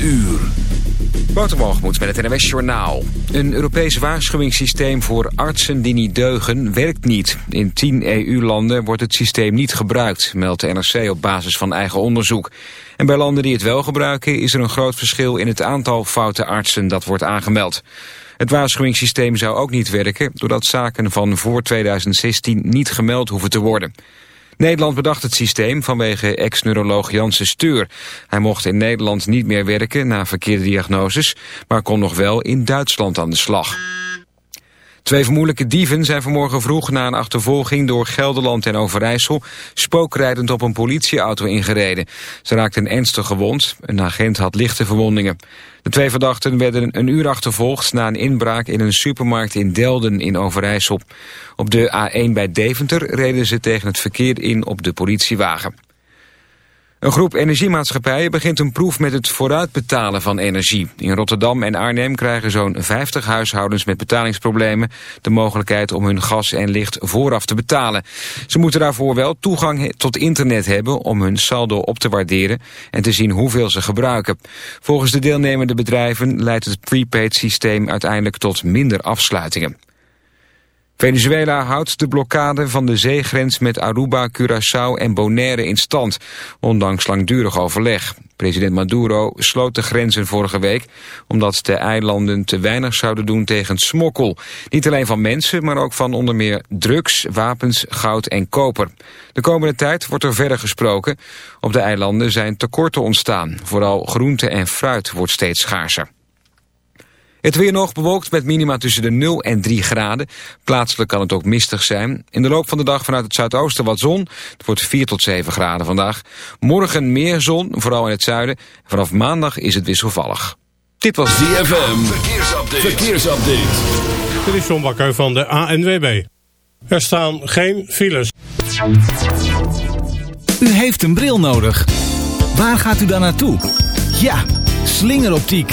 uur. Met het NWS Journaal. Een Europees waarschuwingssysteem voor artsen die niet deugen werkt niet. In 10 EU-landen wordt het systeem niet gebruikt, meldt de NRC op basis van eigen onderzoek. En bij landen die het wel gebruiken is er een groot verschil in het aantal foute artsen dat wordt aangemeld. Het waarschuwingssysteem zou ook niet werken doordat zaken van voor 2016 niet gemeld hoeven te worden. Nederland bedacht het systeem vanwege ex-neuroloog Janssen Steur. Hij mocht in Nederland niet meer werken na verkeerde diagnoses... maar kon nog wel in Duitsland aan de slag. Twee vermoedelijke dieven zijn vanmorgen vroeg na een achtervolging door Gelderland en Overijssel spookrijdend op een politieauto ingereden. Ze raakten ernstig gewond, een agent had lichte verwondingen. De twee verdachten werden een uur achtervolgd na een inbraak in een supermarkt in Delden in Overijssel. Op de A1 bij Deventer reden ze tegen het verkeer in op de politiewagen. Een groep energiemaatschappijen begint een proef met het vooruitbetalen van energie. In Rotterdam en Arnhem krijgen zo'n 50 huishoudens met betalingsproblemen de mogelijkheid om hun gas en licht vooraf te betalen. Ze moeten daarvoor wel toegang tot internet hebben om hun saldo op te waarderen en te zien hoeveel ze gebruiken. Volgens de deelnemende bedrijven leidt het prepaid systeem uiteindelijk tot minder afsluitingen. Venezuela houdt de blokkade van de zeegrens met Aruba, Curaçao en Bonaire in stand, ondanks langdurig overleg. President Maduro sloot de grenzen vorige week omdat de eilanden te weinig zouden doen tegen smokkel. Niet alleen van mensen, maar ook van onder meer drugs, wapens, goud en koper. De komende tijd wordt er verder gesproken. Op de eilanden zijn tekorten ontstaan. Vooral groente en fruit wordt steeds schaarser. Het weer nog bewolkt met minima tussen de 0 en 3 graden. Plaatselijk kan het ook mistig zijn. In de loop van de dag vanuit het zuidoosten wat zon. Het wordt 4 tot 7 graden vandaag. Morgen meer zon, vooral in het zuiden. Vanaf maandag is het wisselvallig. Dit was DFM. Verkeersupdate. Verkeersupdate. Dit is John Bakker van de ANWB. Er staan geen files. U heeft een bril nodig. Waar gaat u dan naartoe? Ja, slingeroptiek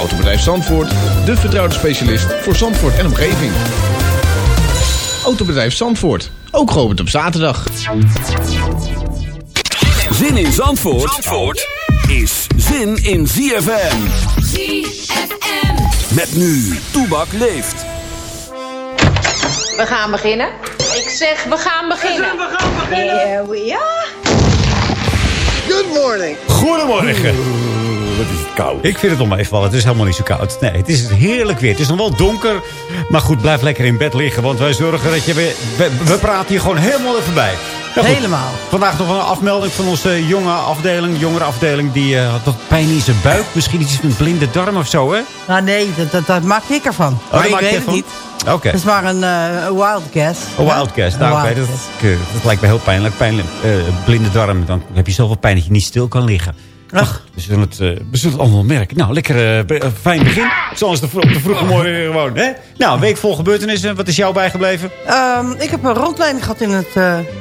Autobedrijf Zandvoort, de vertrouwde specialist voor Zandvoort en omgeving. Autobedrijf Zandvoort, ook geopend op zaterdag. Zin in Zandvoort, Zandvoort is zin in ZFM. ZFM. Met nu, Toebak leeft. We gaan beginnen. Ik zeg, we gaan beginnen. We gaan beginnen. Here we are. Good morning. Goedemorgen. Koud. Ik vind het nog even wel. Het is helemaal niet zo koud. Nee, het is heerlijk weer. Het is nog wel donker. Maar goed, blijf lekker in bed liggen. Want wij zorgen dat je weer... We, we praten hier gewoon helemaal even bij. Nou goed, Helemaal. Vandaag nog een afmelding van onze jonge afdeling. Jongere afdeling. Die eh, had wat pijn in zijn buik. Misschien iets met blinde darm of zo, hè? Nou nee, dat, dat, dat maak ik ervan. Oh, maar ik maak je weet het ervan? niet. Oké. Het is maar een, eh, wild guess. Een wild guess. Nou, wild oké, dat, guess. ik, dat lijkt me heel pijnlijk. pijnlijk eh, blinde darm. Dan heb je zoveel pijn dat je niet stil kan liggen. Ach, we zullen het, eh, we zullen het allemaal merken. Nou, lekker eh, fijn begin. Zoals de, op de vroege morgen gewoon. Hè? Nou, week vol gebeurtenissen. Wat is jou bijgebleven? Ehm, ik heb een rondleiding gehad in het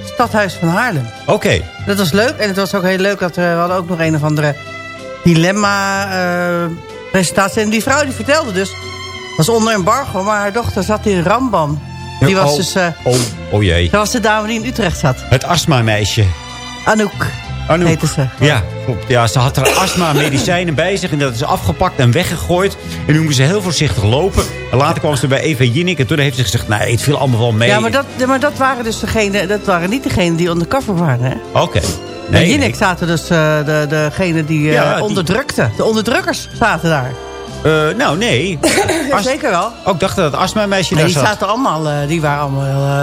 stadhuis van Haarlem. Oké. Dat was leuk. En het was ook heel leuk dat we hadden ook nog een of andere dilemma-presentatie. en die vrouw die vertelde dus... was onder embargo, maar haar dochter zat in Rambam. Die was oh, dus... oh, oh jee. dat was de dame die in Utrecht zat. Het astma-meisje. Anouk. Anouk. heette ze. Ja, klopt. ja, ze had er astma medicijnen bij zich. En dat is afgepakt en weggegooid. En nu moest ze heel voorzichtig lopen. En later kwam ze bij Eva Jinnik. En toen heeft ze gezegd, nee, het viel allemaal wel mee. Ja, maar dat, maar dat waren dus degene, dat waren niet degenen die undercover waren, hè? Oké. Bij Nee, Jinek zaten dus eh, de, degenen die, Ja, die- onderdrukten. De onderdrukkers zaten daar. eh, nou, nee. As- Zeker wel. Oh, ik dacht dat het astma-meisje Nee, daar die zat. zaten allemaal, die waren allemaal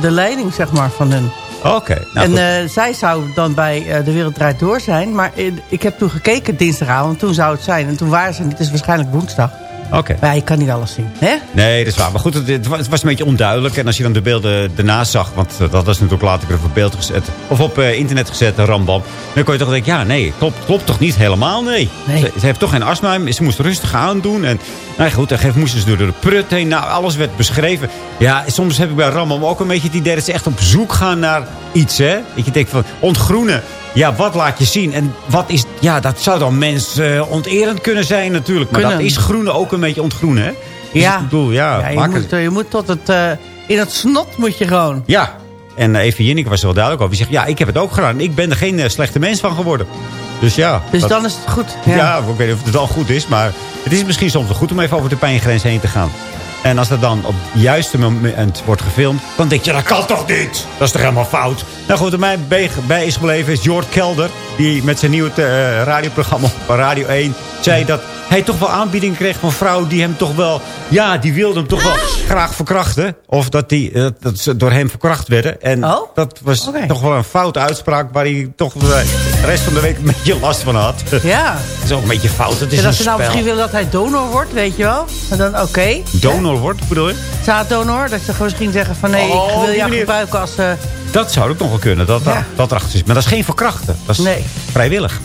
de leiding, zeg maar, van hun. Oké. nou en eh, zij zou dan bij eh, De Wereld Draait Door zijn. Maar eh, ik heb toen gekeken dinsdagavond. Toen zou het zijn. En toen waren ze niet. Het is waarschijnlijk woensdag. Oké. Maar je kan niet alles zien. Hè? Nee, dat is waar. Maar goed, het, het was, een beetje onduidelijk. En als je dan de beelden daarna zag... want eh, dat was natuurlijk later weer op beeld gezet... of op eh, internet gezet, een rambam... dan kon je toch denken... ja, nee, klopt, klopt toch niet helemaal? Nee. Nee. Ze, ze heeft toch geen astma. Ze moest rustig aandoen. En nou goed, dan moesten ze door de prut heen. Nou, alles werd beschreven. Ja, soms heb ik bij rambam ook een beetje het idee... dat ze echt op zoek gaan naar iets, hè? Dat je denkt van, ontgroenen. Ja, wat laat je zien? En wat is... Ja, dat zou dan mens eh, onterend kunnen zijn natuurlijk. Maar Kunnen. dat is groene ook een beetje ontgroenen, hè? Dus Ja. ik bedoel, ja, Ja, je, moet, eh, je moet tot het... eh, in het snot moet je gewoon. ja, en uh, Even Jinneke was er wel duidelijk over. Die zegt, ja, ik heb het ook gedaan. Ik ben er geen eh, slechte mens van geworden. Dus ja. Dus dat- dan is het goed. ja. Ja. ik weet niet of het wel goed is. Maar het is misschien soms wel goed om even over de pijngrens heen te gaan. En als dat dan op het juiste moment wordt gefilmd... dan denk je, dat kan toch niet? Dat is toch helemaal fout? Nou goed, wat mij bij, is gebleven is Jord Kelder... die met zijn nieuwe eh, radioprogramma op Radio 1... zei dat hij toch wel aanbiedingen kreeg van vrouwen... die hem toch wel... ja, die wilden hem toch wel graag verkrachten. Of dat, die, eh, dat ze door hem verkracht werden. En Oh? dat was toch wel een foute uitspraak... waar hij toch eh, de rest van de week een beetje last van had. Ja. Dat is ook een beetje fout. Het is En een als ze nou misschien willen dat hij donor wordt, weet je wel. En dan oké. Donor wordt, bedoel je? Zaaddonor. Dat ze gewoon misschien zeggen van nee, Oh, ik wil die jou gebruiken als... eh, Dat zou ook nog wel kunnen. Dat, Ja. dat erachter zit. Maar dat is geen verkrachten. Dat is Nee. vrijwillig.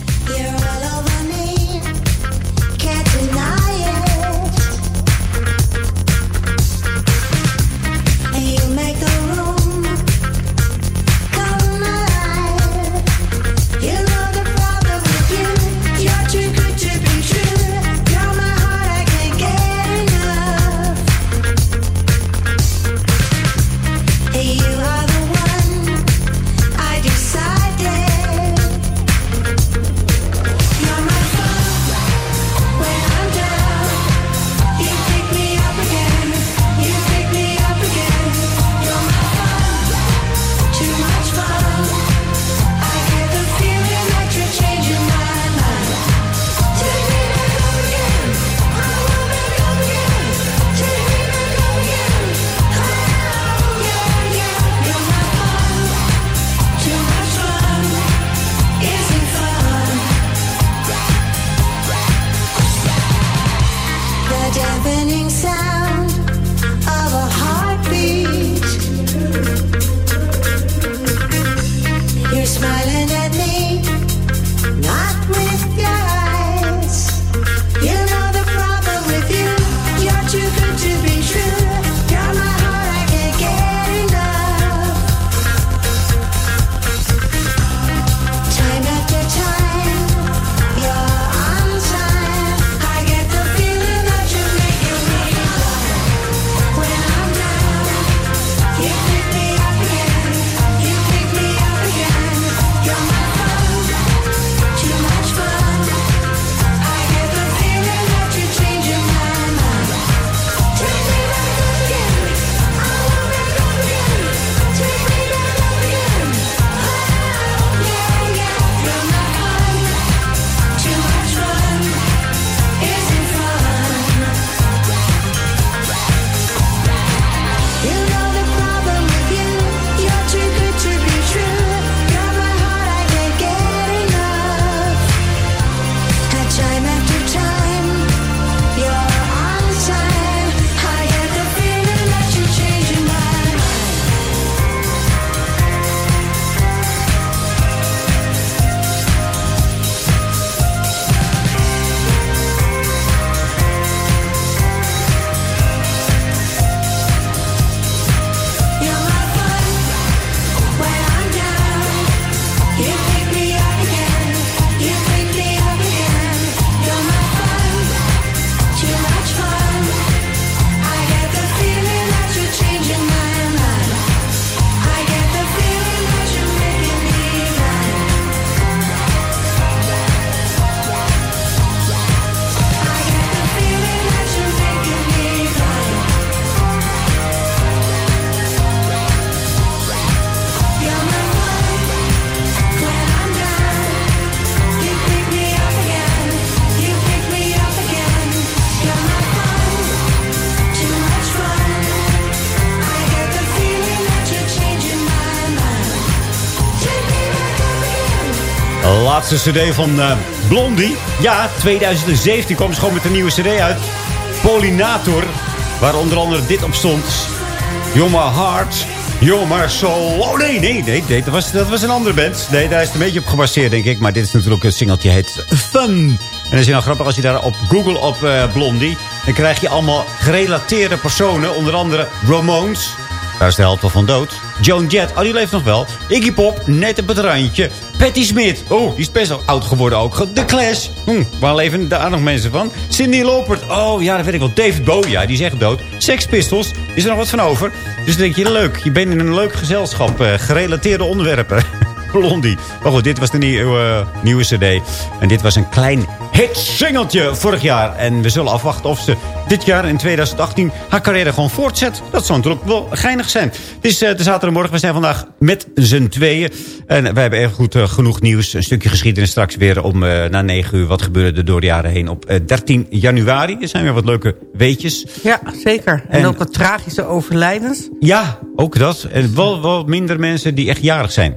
Laatste cd van eh, Blondie. Ja, 2017 kwam ze gewoon met een nieuwe cd uit. Pollinator. Waar onder andere dit op stond. You're my heart. You're my soul. Oh nee, nee, nee. nee dat, was, dat was een andere band. Nee, daar is het een beetje op gebaseerd, denk ik. Maar dit is natuurlijk een singeltje heet Fun. En dat is nou grappig als je daar op Google op eh, Blondie... dan krijg je allemaal gerelateerde personen. Onder andere Ramones. Daar is de helft al van dood. Joan Jett, oh die leeft nog wel. Iggy Pop, net op het randje. Patti Smith, oh die is best wel oud geworden ook. The Clash, hm, waar leven daar nog mensen van? Cindy Lauper, oh ja dat weet ik wel. David Bowie, ja die is echt dood. Sex Pistols, is er nog wat van over? Dus dan denk je, leuk, je bent in een leuk gezelschap. eh, gerelateerde onderwerpen. Blondie. Maar goed, dit was de nieuwe, eh, nieuwe cd. En dit was een klein hit-singeltje vorig jaar. En we zullen afwachten of ze dit jaar in 2018 haar carrière gewoon voortzet. Dat zou natuurlijk wel geinig zijn. Het is eh, de zaterdagmorgen. We zijn vandaag met z'n tweeën. En wij hebben erg goed eh, genoeg nieuws. Een stukje geschiedenis straks weer om na 9 uur. Wat gebeurde er door de jaren heen op eh, 13 januari. Er zijn weer wat leuke weetjes. Ja, zeker. En, En- ook wat tragische overlijdens. Ja, ook dat. En wel, wel minder mensen die echt jarig zijn.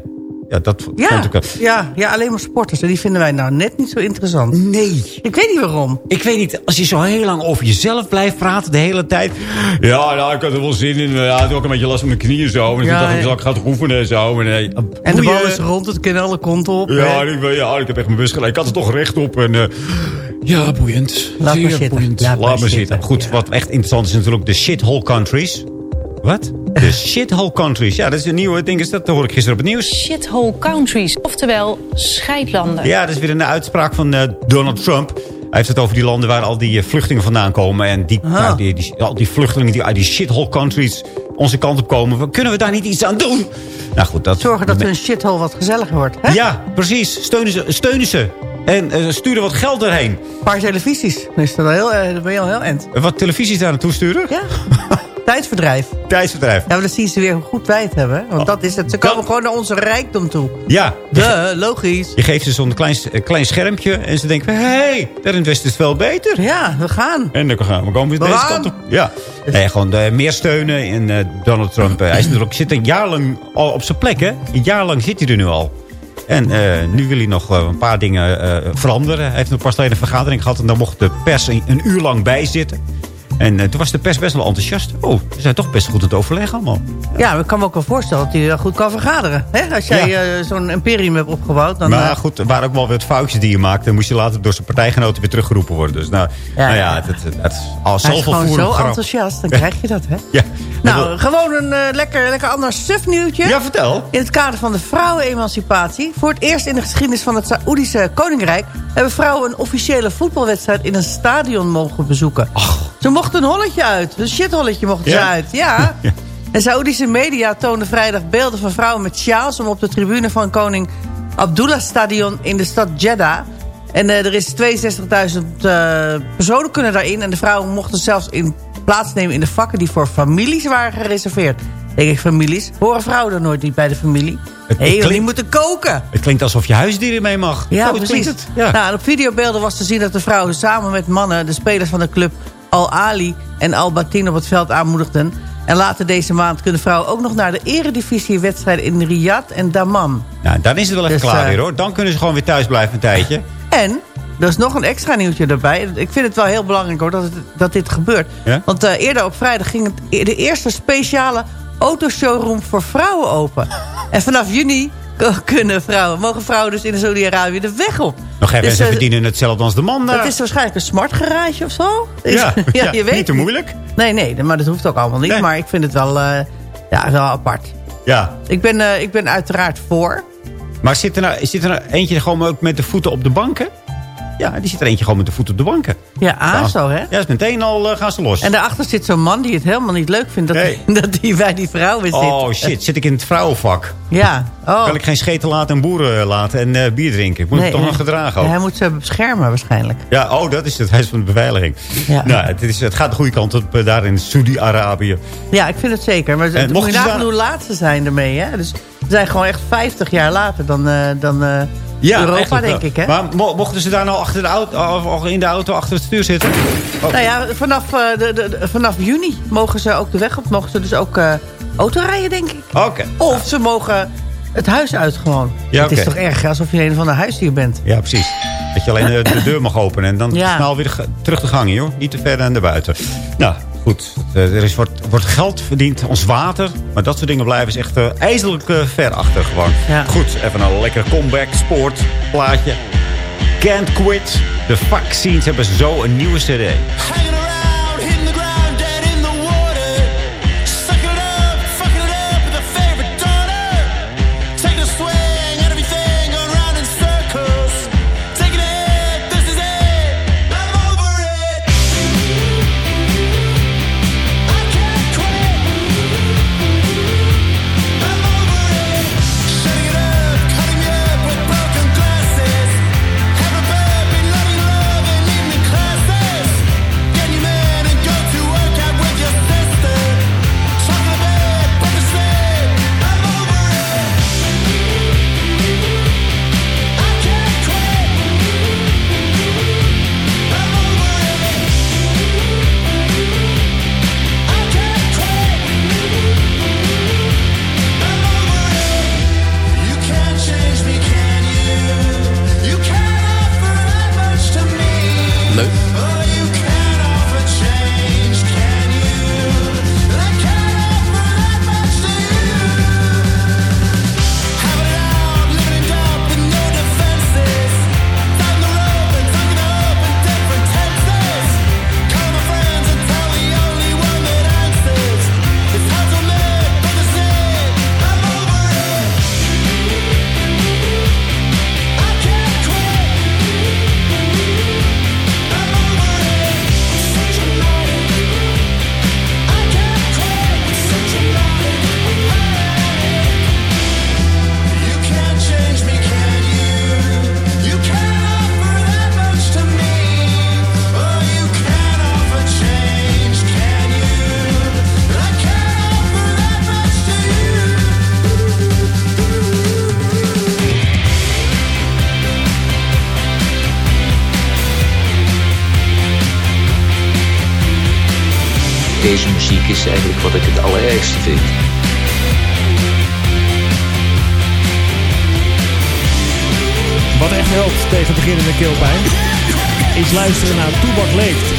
Ja, dat vond Ja, ik wel. ja, ja, alleen maar sporters. En die vinden wij nou net niet zo interessant. Nee. Ik weet niet waarom. Ik weet niet, als je zo heel lang over jezelf blijft praten de hele tijd. Ja, nou, ik had er wel zin in. Ja, ik had ook een beetje last van mijn knieën zo. En Ja, toen dacht ik, zal ik gaan oefenen en zo. En, eh, En de bal is rond, het kan alle kanten op. Ja, ik, ben- ja, ik heb echt mijn best gelijk. Ik had er toch recht op. En, eh, ja, boeiend. Laat Zeer maar zitten. boeiend. Laat Laat, maar maar zitten. zitten. Goed, wat echt interessant is natuurlijk de shithole countries. Wat? De shithole countries. Ja, dat is een nieuwe ding. Is dat, dat hoor ik gisteren op het nieuws. Shithole countries, oftewel scheidlanden. Ja, dat is weer een uitspraak van eh, Donald Trump. Hij heeft het over die landen waar al die eh, vluchtelingen vandaan komen. En die, nou, die, die, al die vluchtelingen die uit die shithole countries onze kant op komen. Kunnen we daar niet iets aan doen? Nou goed, dat... Zorgen dat hun shithole wat gezelliger wordt. Hè? Ja, precies. Steunen ze. Steunen ze. En eh, sturen wat geld erheen. Een paar televisies. Dan is dat al heel, dan ben je al heel end. Wat televisies daar naartoe sturen? Ja. Tijdsverdrijf. Tijdsbedrijf. Ja, maar dan zien ze weer hoe goed wij het hebben. Want dat is het. Ze komen gewoon naar onze rijkdom toe. Ja. De, logisch. Je geeft ze zo'n klein, eh, klein schermpje. En ze denken, hé, hey, daar in het is het veel beter. Ja, we gaan. En dan gaan we komen weer We deze kant op. Ja. Nee, gewoon eh, meer steunen. En eh, Donald Trump, hij is natuurlijk, zit een jaar lang al op zijn plek, hè? Een jaar lang zit hij er nu al. En nu wil hij nog een paar dingen veranderen. Hij heeft nog pas alleen een vergadering gehad. En daar mocht de pers een, een uur lang bij zitten. En eh, toen was de pers best wel enthousiast. Oh, ze zijn toch best goed aan het overleggen allemaal. Ja, ik kan me ook wel voorstellen dat hij goed kan vergaderen. Hè? Als jij Ja. eh, zo'n imperium hebt opgebouwd. Dan, maar eh, goed, er waren ook wel wat foutjes die je maakte. Dan moest je later door zijn partijgenoten weer teruggeroepen worden. Dus nou ja, nou ja, het, het, het, het is al hij is zoveel gewoon voeren zo grap. enthousiast. Dan krijg je dat, hè? Ja. Nou, gewoon een eh, lekker, lekker ander sufnieuwtje. Ja, vertel. In het kader van de vrouwenemancipatie. Voor het eerst in de geschiedenis van het Saoedische Koninkrijk... hebben vrouwen een officiële voetbalwedstrijd in een stadion mogen bezoeken. Ze mochten een holletje uit. Een shitholletje mochten ze Ja? uit. Ja. En Saoedische media toonden vrijdag beelden van vrouwen met sjaals... om op de tribune van koning Abdullah Stadion in de stad Jeddah... En eh, er is 62.000 eh, personen kunnen daarin. En de vrouwen mochten zelfs in plaatsnemen in de vakken die voor families waren gereserveerd. Denk ik, families. Horen vrouwen er nooit niet bij de familie? Het Hé, hey, die moeten koken. Het klinkt alsof je huisdieren mee mag. Ja, Zo precies. Het. Ja. Nou, op videobeelden was te zien dat de vrouwen samen met mannen... de spelers van de club Al Ali en Al Batin op het veld aanmoedigden. En later deze maand kunnen vrouwen ook nog naar de eredivisiewedstrijden in Riyadh en Dammam. Nou, dan is het wel even Dus, klaar eh, weer hoor. Dan kunnen ze gewoon weer thuis blijven een tijdje. En er is nog een extra nieuwtje erbij. Ik vind het wel heel belangrijk hoor, dat, het, dat dit gebeurt. Ja? Want eh, eerder op vrijdag ging het, de eerste speciale autoshowroom voor vrouwen open. en vanaf juni kunnen vrouwen, mogen vrouwen dus in Saudi-Arabië de weg op. Nog even, Dus, ze eh, verdienen hetzelfde als de man daar. Het is waarschijnlijk een smart garage of zo. ja, ja, je weet niet te moeilijk. Nee, nee, maar dat hoeft ook allemaal niet. Nee. Maar ik vind het wel, eh, ja, wel apart. Ja. Ik ben, ik ben uiteraard voor. Maar zit er, nou, zit er nou eentje gewoon ook met de voeten op de banken? Ja, die zit er eentje gewoon met de voeten op de banken. Ja, ASO, hè? Ja, is meteen al eh, gaan ze los. En daarachter zit zo'n man die het helemaal niet leuk vindt... dat, Nee. hij, dat hij bij die vrouwen zit. Oh shit, zit ik in het vrouwenvak? Ja. Oh. Kan ik geen scheten laten en boeren laten en eh, bier drinken? Ik moet Nee, het toch nog gedragen ook. Hij moet ze beschermen waarschijnlijk. Ja, oh, dat is het. Hij is van de beveiliging. Ja. Nou, het, is, het gaat de goede kant op eh, daar in Saudi-Arabië. Ja, ik vind het zeker. Maar En moet je nagaan hoe laat ze zijn ermee. Hè? Dus ze zijn gewoon echt 50 jaar later dan, eh, dan ja, Europa, denk ik. Hè? Maar mochten ze daar nou achter de auto, of in de auto achter het stuur zitten? Oh. Nou ja, vanaf, eh, de, de, vanaf juni mogen ze ook de weg op. Mogen ze dus ook eh, auto rijden, denk ik. Oké. Of ze mogen het huis uit gewoon. Ja, het is toch erg, alsof je een van de huisdier bent. Ja, precies. Dat je alleen eh, de, deur mag openen en dan snel weer terug de gang joh. Niet te ver naar buiten. Nou, goed, eh, er is, wordt, wordt, geld verdiend, ons water. Maar dat soort dingen blijven is echt uh, ijzerlijk eh, ver achter gewoon. Goed, even een lekker comeback, sport, plaatje. Can't Quit. De vaccines hebben zo een nieuwe cd. is eigenlijk wat ik het allerergste vind. Wat echt helpt tegen beginnende keelpijn is luisteren naar Toebak Leeft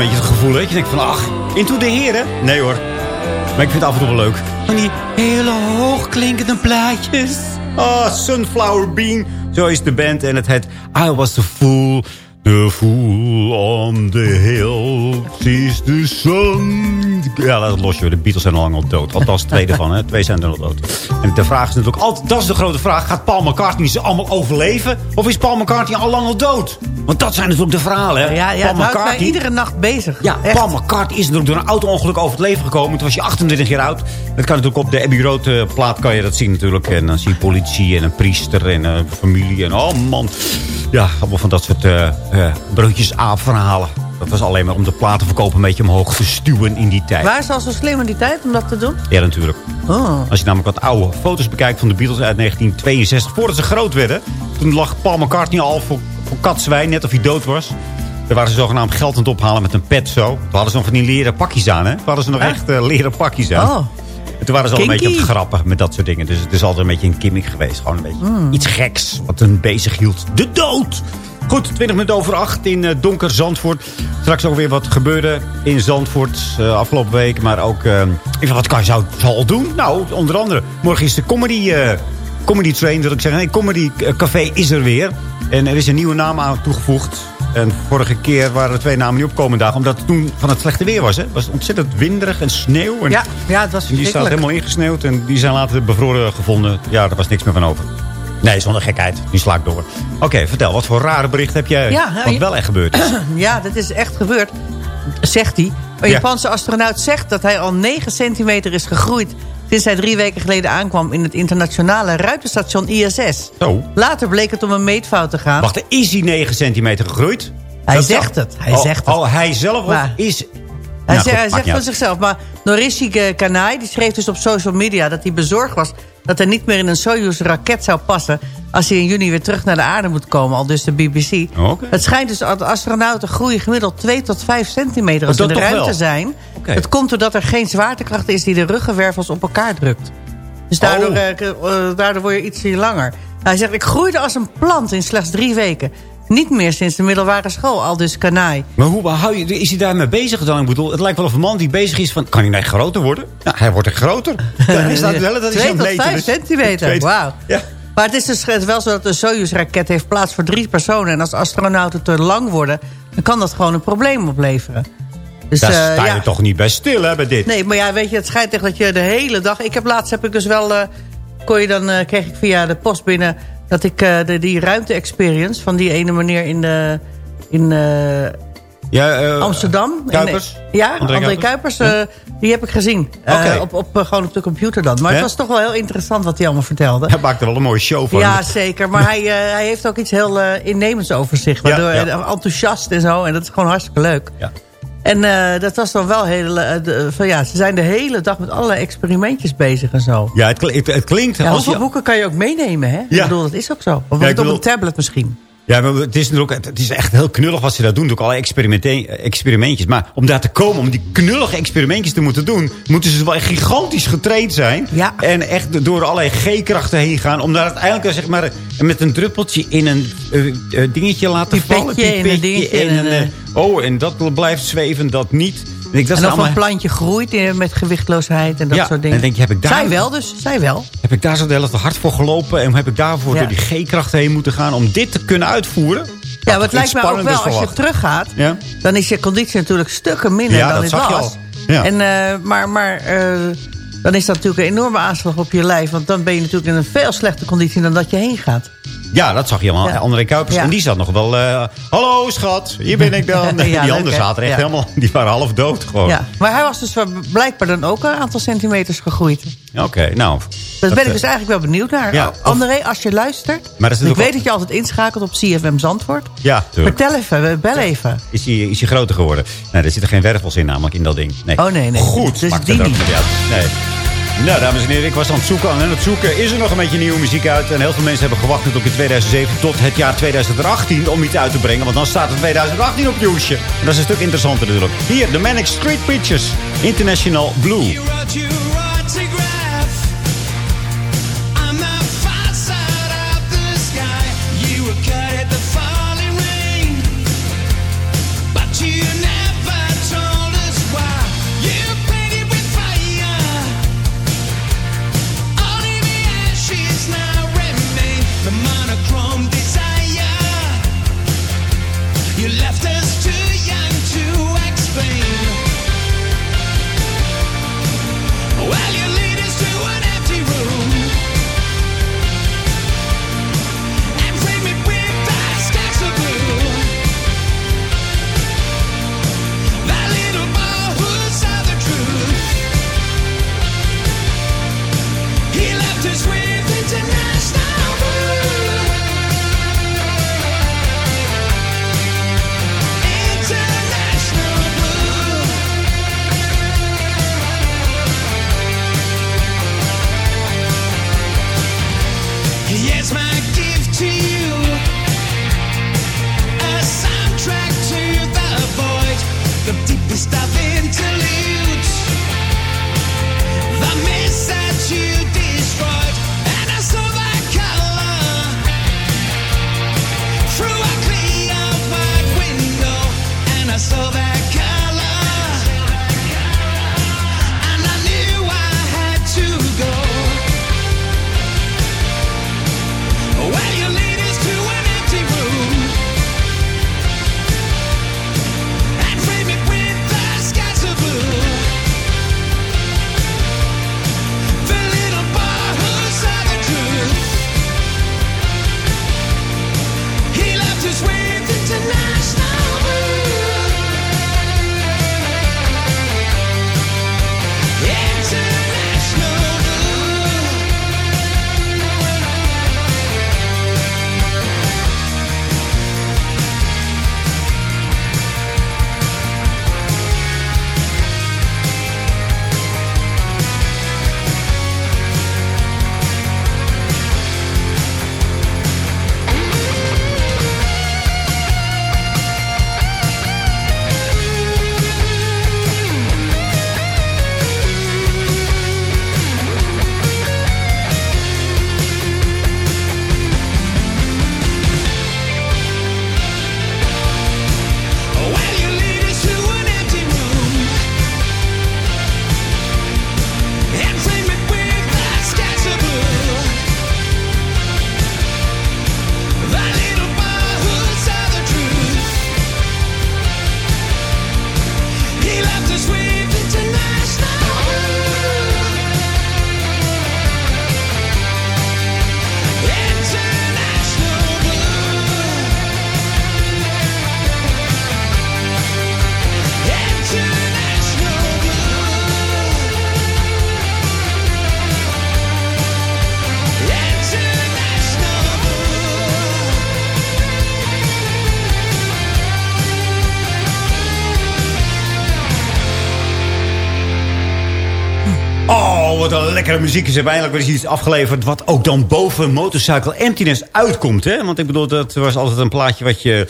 Een beetje het gevoel, hè? dat Je denkt van, ach, into de heren? Nee hoor. Maar ik vind het af en toe wel leuk. Van die hele hoogklinkende plaatjes. Ah, Sunflower Bean. Zo is de band en het heet I Was The Fool. The fool on the hill sees the sun. Ja, dat los je. De Beatles zijn al lang al dood. Althans, twee ervan. Hè. Twee zijn er al dood. En de vraag is natuurlijk altijd... Dat is de grote vraag. Gaat Paul McCartney ze allemaal overleven? Of is Paul McCartney al lang al dood? Want dat zijn natuurlijk de verhalen. Hè? Ja, ja Paul iedere nacht bezig. Ja, Echt. Paul McCartney is natuurlijk door een auto-ongeluk over het leven gekomen. Toen was je 28 jaar oud. Dat kan natuurlijk op de Abbey Road eh, plaat kan je dat zien natuurlijk. En dan zie je politie en een priester en een familie. En oh man. Ja, allemaal van dat soort eh eh, broodjes aap verhalen. Dat was alleen maar om de platenverkoop een beetje omhoog te stuwen in die tijd. Waar is al zo slim in die tijd om dat te doen? Ja, natuurlijk. Oh. Als je namelijk wat oude foto's bekijkt van de Beatles uit 1962... voordat ze groot werden... toen lag Paul McCartney al voor, voor katzwijn, net of hij dood was. Daar waren ze zogenaamd geld aan het ophalen met een pet zo. Toen hadden ze nog van die leren pakjes aan, hè? Toen hadden ze nog echt eh, leren pakjes aan. Oh. En toen waren ze al een beetje aan het grappen met dat soort dingen. Dus het is altijd een beetje een gimmick geweest. Gewoon een beetje Hmm. iets geks wat hen bezig hield. De dood! Goed, 20 minuten over 8 in eh, donker Zandvoort. Straks ook weer wat gebeurde in Zandvoort eh, afgelopen week. Maar ook, eh, ik wat kan je zou, zal doen? Nou, onder andere, morgen is de comedy, comedy train, wil ik zeggen. Nee, comedy eh, café is er weer. En er is een nieuwe naam aan toegevoegd. En vorige keer waren er twee namen niet opkomen dagen. Omdat het toen van het slechte weer was. hè. Het was ontzettend winderig en sneeuw. En Ja, ja, het was en die staat helemaal ingesneeuwd. En die zijn later bevroren gevonden. Ja, daar was niks meer van over. Nee, zonder gekheid. Nu sla ik door. Oké, vertel. Wat voor rare bericht heb jij? Ja, nou, wat je- wel echt gebeurd is. Ja, dat is echt gebeurd. Zegt hij. Een Ja. Japanse astronaut zegt dat hij al 9 centimeter is gegroeid... sinds hij drie weken geleden aankwam in het internationale ruimtestation ISS. Zo. Later bleek het om een meetfout te gaan. Wacht, is hij 9 centimeter gegroeid? Hij Dat zegt het, hij oh, zegt het. Oh, hij zelf Maar- is... Hij, Nou, zegt- goed, hij maakt zegt niet van zichzelf. Maar Norishi Kanai die schreef dus op social media... dat hij bezorgd was dat hij niet meer in een Soyuz-raket zou passen... als hij in juni weer terug naar de aarde moet komen. Al dus de BBC. Het schijnt dus dat astronauten groeien gemiddeld 2 tot 5 centimeter... als Oh, ze in de ruimte wel? zijn. Het komt doordat er geen zwaartekracht is... die de ruggenwervels op elkaar drukt. Dus daardoor, Oh. eh, eh, daardoor word je iets langer. Hij zegt, ik groeide als een plant in slechts drie weken. Niet meer sinds de middelbare school, al dus Kanai. Maar hoe hou je, is hij daarmee bezig dan? Ik bedoel, het lijkt wel of een man die bezig is van... Kan hij nou groter worden? Nou, hij wordt echt groter. Dan is dat wel, dat is 2 aan tot het meten, 5 dus- centimeter, wauw. Ja. Maar het is dus wel zo dat de Soyuz-raket heeft plaats voor drie personen. En als astronauten te lang worden, dan kan dat gewoon een probleem opleveren. Dus, Daar eh, sta je ja. toch niet bij stil, hè, bij dit? Nee, maar ja, weet je, het schijnt echt dat je de hele dag... Ik heb laatst heb ik dus wel... eh, kon je dan, eh, kreeg ik via de post binnen... dat ik eh, de, die ruimte-experience van die ene meneer in, de, in eh, Ja, eh, Amsterdam. Kuipers? In- ja, André André, Kuipers? Kuipers. eh, die heb ik gezien. Op, op, gewoon op de computer dan. Maar het was toch wel heel interessant wat hij allemaal vertelde. Hij maakt er wel een mooie show van. Ja, zeker. Maar hij, hij heeft ook iets heel innemends over zich. Waardoor ja. enthousiast en zo. En dat is gewoon hartstikke leuk. Ja. En eh, dat was dan wel heel... eh, de- van, ja, ze zijn de hele dag met allerlei experimentjes bezig en zo. Ja, het, kl- het, klinkt... Ja, hoeveel boeken kan je ook meenemen, hè? Ik bedoel, dat is ook zo. Of Ja, ik op een tablet misschien. Ja, maar het is, natuurlijk, het is echt heel knullig wat ze daar doen. Ook alle experimentjes. Maar om daar te komen, om die knullige experimentjes te moeten doen... moeten ze wel echt gigantisch getraind zijn. Ja. En echt door allerlei G-krachten heen gaan. Om daar uiteindelijk zeg maar, met een druppeltje in een eh, eh, dingetje laten Pipetje vallen. in een dingetje en en een, een, eh, oh, en dat blijft zweven, dat niet. En ik, dat en of allemaal- een plantje groeit met gewichtloosheid en dat Ja, soort dingen. en denk je, heb ik daar- Zij wel dus, zij wel. Heb ik daar zo de hele tijd hard voor gelopen? En heb ik daarvoor Ja. door die G-krachten heen moeten gaan... om dit te kunnen uitvoeren? Ja, maar het lijkt me ook wel, als je teruggaat... Ja. dan is je conditie natuurlijk stukken minder Ja, dan dat het zag je was. al. Ja. En, eh, maar maar eh, dan is dat natuurlijk een enorme aanslag op je lijf. Want dan ben je natuurlijk in een veel slechte conditie dan dat je heen gaat. Ja, dat zag je allemaal. Ja. André Kuipers. Ja. En die zat nog wel... eh, Hallo schat, hier ben ik dan. Die leuk, anderen zaten echt helemaal... Die waren half dood gewoon. Ja. Maar hij was dus blijkbaar dan ook een aantal centimeters gegroeid. Oké, nou... Daar ben ik eh, dus eigenlijk wel benieuwd naar. Ja, of- André, als je luistert... Maar dat is ik weet dat je altijd inschakelt op CFM Zandvoort. Ja, tuurlijk. Vertel even, bel even. Is hij is hij groter geworden? Nee, er zitten geen wervels in namelijk in dat ding. Nee. Oh, nee, nee. Goed, Dus maakt die ook niet. niet uit. Nee. Nou, dames en heren, ik was aan het zoeken. En aan het zoeken is er nog een beetje nieuwe muziek uit. En heel veel mensen hebben gewacht tot in 2007 tot het jaar 2018 om iets uit te brengen. Want dan staat het 2018 op je. En dat is een stuk interessanter natuurlijk. Hier, de Manic Street Preachers. International Blue. Lekkere muziek. Ze hebben eindelijk weer iets afgeleverd... wat ook dan boven Motorcycle Emptiness uitkomt. Hè? Want ik bedoel, dat was altijd een plaatje... wat je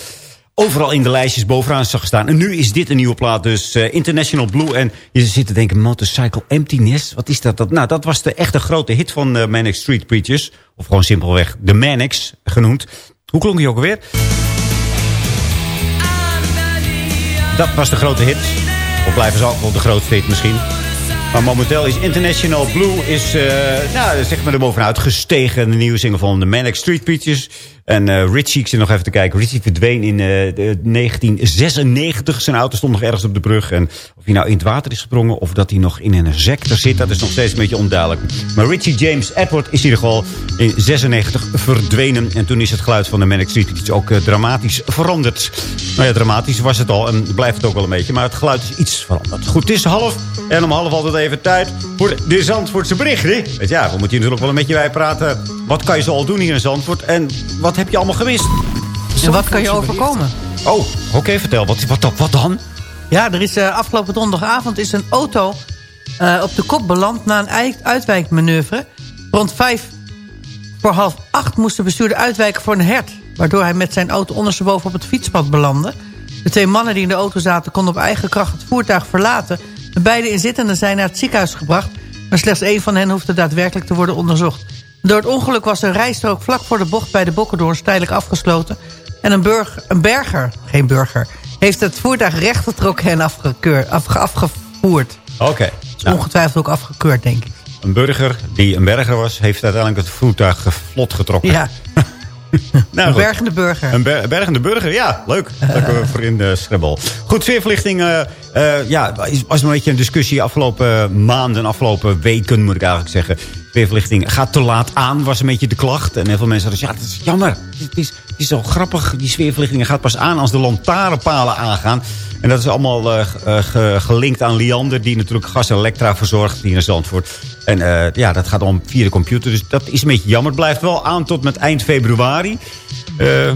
overal in de lijstjes bovenaan zag staan. En nu is dit een nieuwe plaat, dus eh, International Blue. En je zit te denken, Motorcycle Emptiness, wat is dat? dat nou, dat was de echte grote hit van uh, Manic Street Preachers. Of gewoon simpelweg de Manics genoemd. Hoe klonk die ook alweer? Dat was de grote hit. Of blijven ze ook wel de grootste hit misschien. Maar momenteel is International Blue is, uh, nou, zeg maar er bovenuit gestegen. De nieuwe single van de Manic Street Preachers. En uh, Richie, ik zit nog even te kijken. Richie verdween in uh, 1996. Zijn auto stond nog ergens op de brug. En of hij nou in het water is gesprongen of dat hij nog in een sector zit... dat is nog steeds een beetje onduidelijk. Maar Richie James Edward is in ieder geval in 96 verdwenen. En toen is het geluid van de Manic Street Preachers ook uh, dramatisch veranderd. Nou ja, dramatisch was het al en blijft het ook wel een beetje. Maar het geluid is iets veranderd. Goed, het is half. En om half altijd even tijd voor de Zandvoortse berichten. Ja, we moeten hier natuurlijk wel een beetje bij praten. Wat kan je zo al doen hier in Zandvoort? En wat heb je allemaal gemist? En wat kan je overkomen? Oh, oké, vertel. Wat, wat, wat dan? Ja, er is uh, afgelopen donderdagavond is een auto uh, op de kop beland... na een uitwijkmanoeuvre. Rond vijf voor half acht moest de bestuurder uitwijken voor een hert... waardoor hij met zijn auto ondersteboven op het fietspad belandde. De twee mannen die in de auto zaten konden op eigen kracht het voertuig verlaten. De beide inzittenden zijn naar het ziekenhuis gebracht... maar slechts één van hen hoefde daadwerkelijk te worden onderzocht. Door het ongeluk was een rijstrook vlak voor de bocht bij de Bokkendoorns tijdelijk afgesloten... en een, burger, een berger, geen burger, heeft het voertuig rechtgetrokken en afgekeurd, afge, afgevoerd. Oké. Okay. is nou. ongetwijfeld ook afgekeurd, denk ik. Een burger die een berger was, heeft uiteindelijk het voertuig vlot getrokken. Ja. nou, een bergende burger. Een ber bergende burger, ja. Leuk. Uh, voor in de schribbel. Goed, sfeerverlichting. Uh, uh, ja, was een beetje een discussie afgelopen maanden, afgelopen weken moet ik eigenlijk zeggen. Sfeerverlichting gaat te laat aan, was een beetje de klacht. En heel veel mensen hadden ja, dat is jammer. Het is, het is zo grappig, die sfeerverlichting gaat pas aan als de lantaarnpalen aangaan. En dat is allemaal uh, ge gelinkt aan Liander, die natuurlijk gas en elektra verzorgt hier in Zandvoort. En uh, ja, dat gaat om via de computer. Dus dat is een beetje jammer. Het blijft wel aan tot met eind februari. Uh,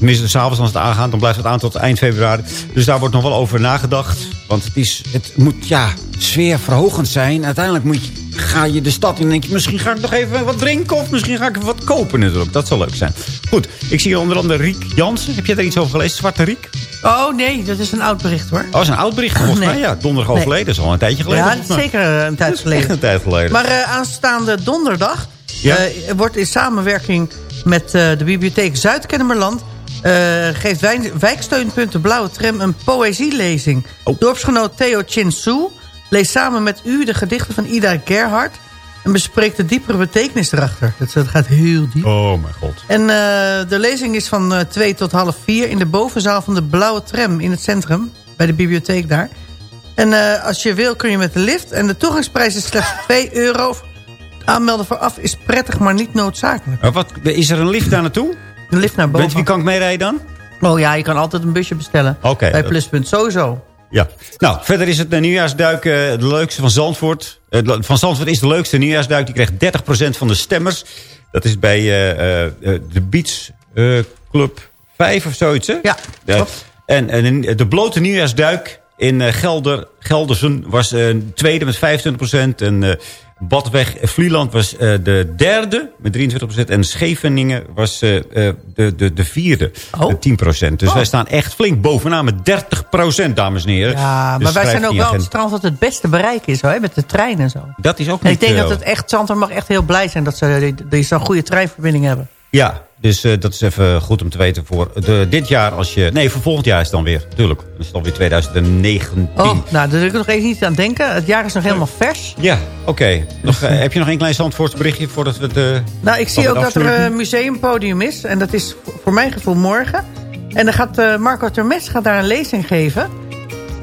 tenminste, s'avonds als het aangaat, dan blijft het aan tot eind februari. Dus daar wordt nog wel over nagedacht. Want het, is, het moet ja, sfeerverhogend zijn. Uiteindelijk moet je, ga je de stad in en denk je... misschien ga ik nog even wat drinken of misschien ga ik wat kopen natuurlijk. Dat zal leuk zijn. Goed, ik zie hier onder andere Riek Jansen. Heb jij daar iets over gelezen? Zwarte Riek? Oh nee, dat is een oud bericht hoor. Oh, dat is een oud bericht volgens Nee. mij. Ja, donderdag Nee. overleden. Dat is al een tijdje geleden. Ja, dat is zeker eh, een tijd Echt geleden. een tijd geleden. Maar eh, aanstaande donderdag Ja. eh, wordt in samenwerking met de bibliotheek Zuid-Kennemerland... eh, geeft wijn- wijksteunpunt de Blauwe Tram een poëzielezing. Oh. Dorpsgenoot Theo Chin Soo leest samen met u de gedichten van Ida Gerhard... en bespreekt de diepere betekenis erachter. Dat, dat gaat heel diep. Oh mijn god. En eh, de lezing is van eh 2 tot half 4 in de bovenzaal van de Blauwe Tram in het centrum. Bij de bibliotheek daar. En eh, als je wil kun je met de lift. En de toegangsprijs is slechts 2 euro. Aanmelden vooraf is prettig, maar niet noodzakelijk. Wat, is er een lift daar naartoe? De lift naar boven. Weet wie kan ik meerijden dan? Oh ja, je kan altijd een busje bestellen. Oké. Bij Pluspunt, sowieso. Ja. Nou, verder is het de nieuwjaarsduik eh, de leukste van Zandvoort. Eh, van Zandvoort is de leukste nieuwjaarsduik. Die krijgt 30% van de stemmers. Dat is bij eh, eh, eh, de Beach eh, Club 5 of zoiets, hè? Ja, en, en de blote nieuwjaarsduik in eh, Gelder, Geldersen was eh, tweede met 25%. En eh, Badweg Vlieland was eh, de derde met 23%. En Scheveningen was eh, eh, de, de, de vierde met 10%. Dus wij staan echt flink bovenaan met 30%, dames en heren. Ja, Dus maar wij zijn ook wel het strand dat het beste bereik is, hoor, met de trein en zo. Dat is ook En niet... ik denk dat het echt, Zandvoort mag echt heel blij zijn dat ze die- die zo'n goede treinverbinding hebben. Ja, dus eh, dat is even goed om te weten voor de, dit jaar. Als je, nee, voor volgend jaar is het dan weer. Tuurlijk. Dan is het alweer 2019. Oh, nou, daar wil ik nog even niet aan denken. Het jaar is nog helemaal vers. Ja, oké. Nog, eh, heb je nog een klein Zandvoorts berichtje voordat we het... eh, Nou, ik zie ook dat er een museumpodium is. En dat is voor- mijn gevoel morgen. En dan gaat Marco Termes gaat daar een lezing geven.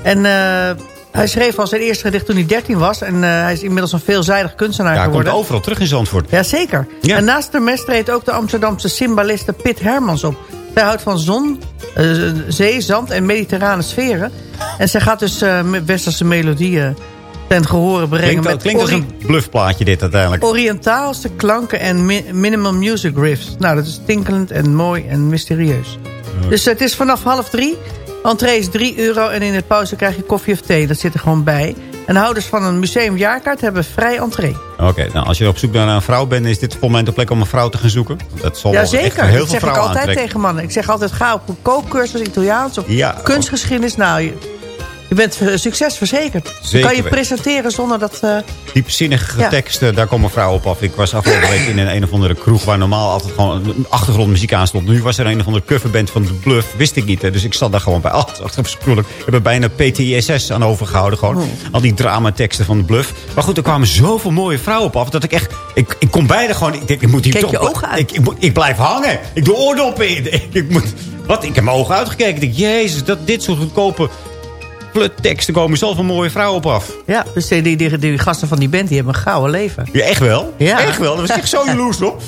En eh, hij schreef al zijn eerste gedicht toen hij 13 was. En eh, hij is inmiddels een veelzijdig kunstenaar Ja, hij komt geworden. overal terug in Zandvoort. Jazeker. En naast Termes treedt ook de Amsterdamse symboliste Pit Hermans op. Zij houdt van zon, eh, zee, zand en mediterrane sferen. En zij gaat dus eh, westerse melodieën ten gehore brengen. Klinkt, met klinkt als een bluffplaatje dit uiteindelijk. Oriëntaalse klanken en mi- minimal music riffs. Nou, dat is tinkelend en mooi en mysterieus. Dus het is vanaf half drie. Entree is 3 euro en in de pauze krijg je koffie of thee. Dat zit er gewoon bij. En de houders van een museumjaarkaart hebben vrij entree. Oké, nou als je op zoek naar een vrouw bent... is dit voor mij de plek om een vrouw te gaan zoeken. Dat zal wel echt Jazeker, heel dat veel zeg ik altijd aantrekken. tegen mannen. Ik zeg altijd, ga op een kookcursus Italiaans of Ja. kunstgeschiedenis. Nou, je, bent eh, succes verzekerd. Dan Zeker kan je presenteren zonder dat... eh, Diepzinnige Ja. teksten, daar komen vrouwen op af. Ik was afgelopen week in een, een of andere kroeg... waar normaal altijd gewoon achtergrondmuziek aan stond. Nu was er een of andere coverband van The Bluff. Wist ik niet, hè. dus ik zat daar gewoon bij. Oh, afschuwelijk. Ik heb er bijna PTSS aan overgehouden. Gewoon. Al die dramateksten van The Bluff. Maar goed, er kwamen zoveel mooie vrouwen op af... dat ik echt... Ik, ik kom beide gewoon... Ik, denk, ik moet hier Keek toch... je ogen uit? Ik, ik, ik blijf hangen. Ik doe oordoppen in. Ik, ik moet... Wat? Ik heb mijn ogen uitgekeken. Ik denk, jezus, dat, dit soort goedkope flutteksten komen zoveel mooie vrouwen op af. ja, dus die, die, die, die gasten van die band die hebben een gouden leven. Ja, echt wel? Ja. Echt wel? Daar was ik zo jaloers op.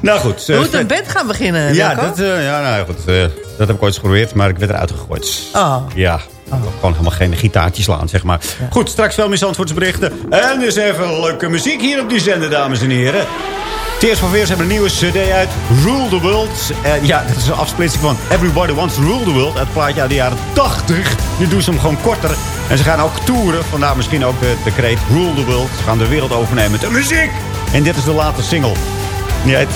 nou goed. We eh, moeten een band gaan beginnen, Ja, dat, eh, ja nou goed, eh, dat heb ik ooit eens geprobeerd, maar ik werd eruit gegooid. Oh. Ja, gewoon helemaal geen gitaartje slaan, zeg maar. Goed, straks veel meer berichten. En dus even leuke muziek hier op die zender, dames en heren. Tears Fears hebben een nieuwe cd uit. Rule the World. En ja, dat is een afsplitsing van Everybody Wants to Rule the World. Het plaatje uit de jaren 80. Nu doen ze hem gewoon korter. En ze gaan ook toeren. Vandaar misschien ook de, de Rule the World. Ze gaan de wereld overnemen met de muziek. En dit is de laatste single. Die eh,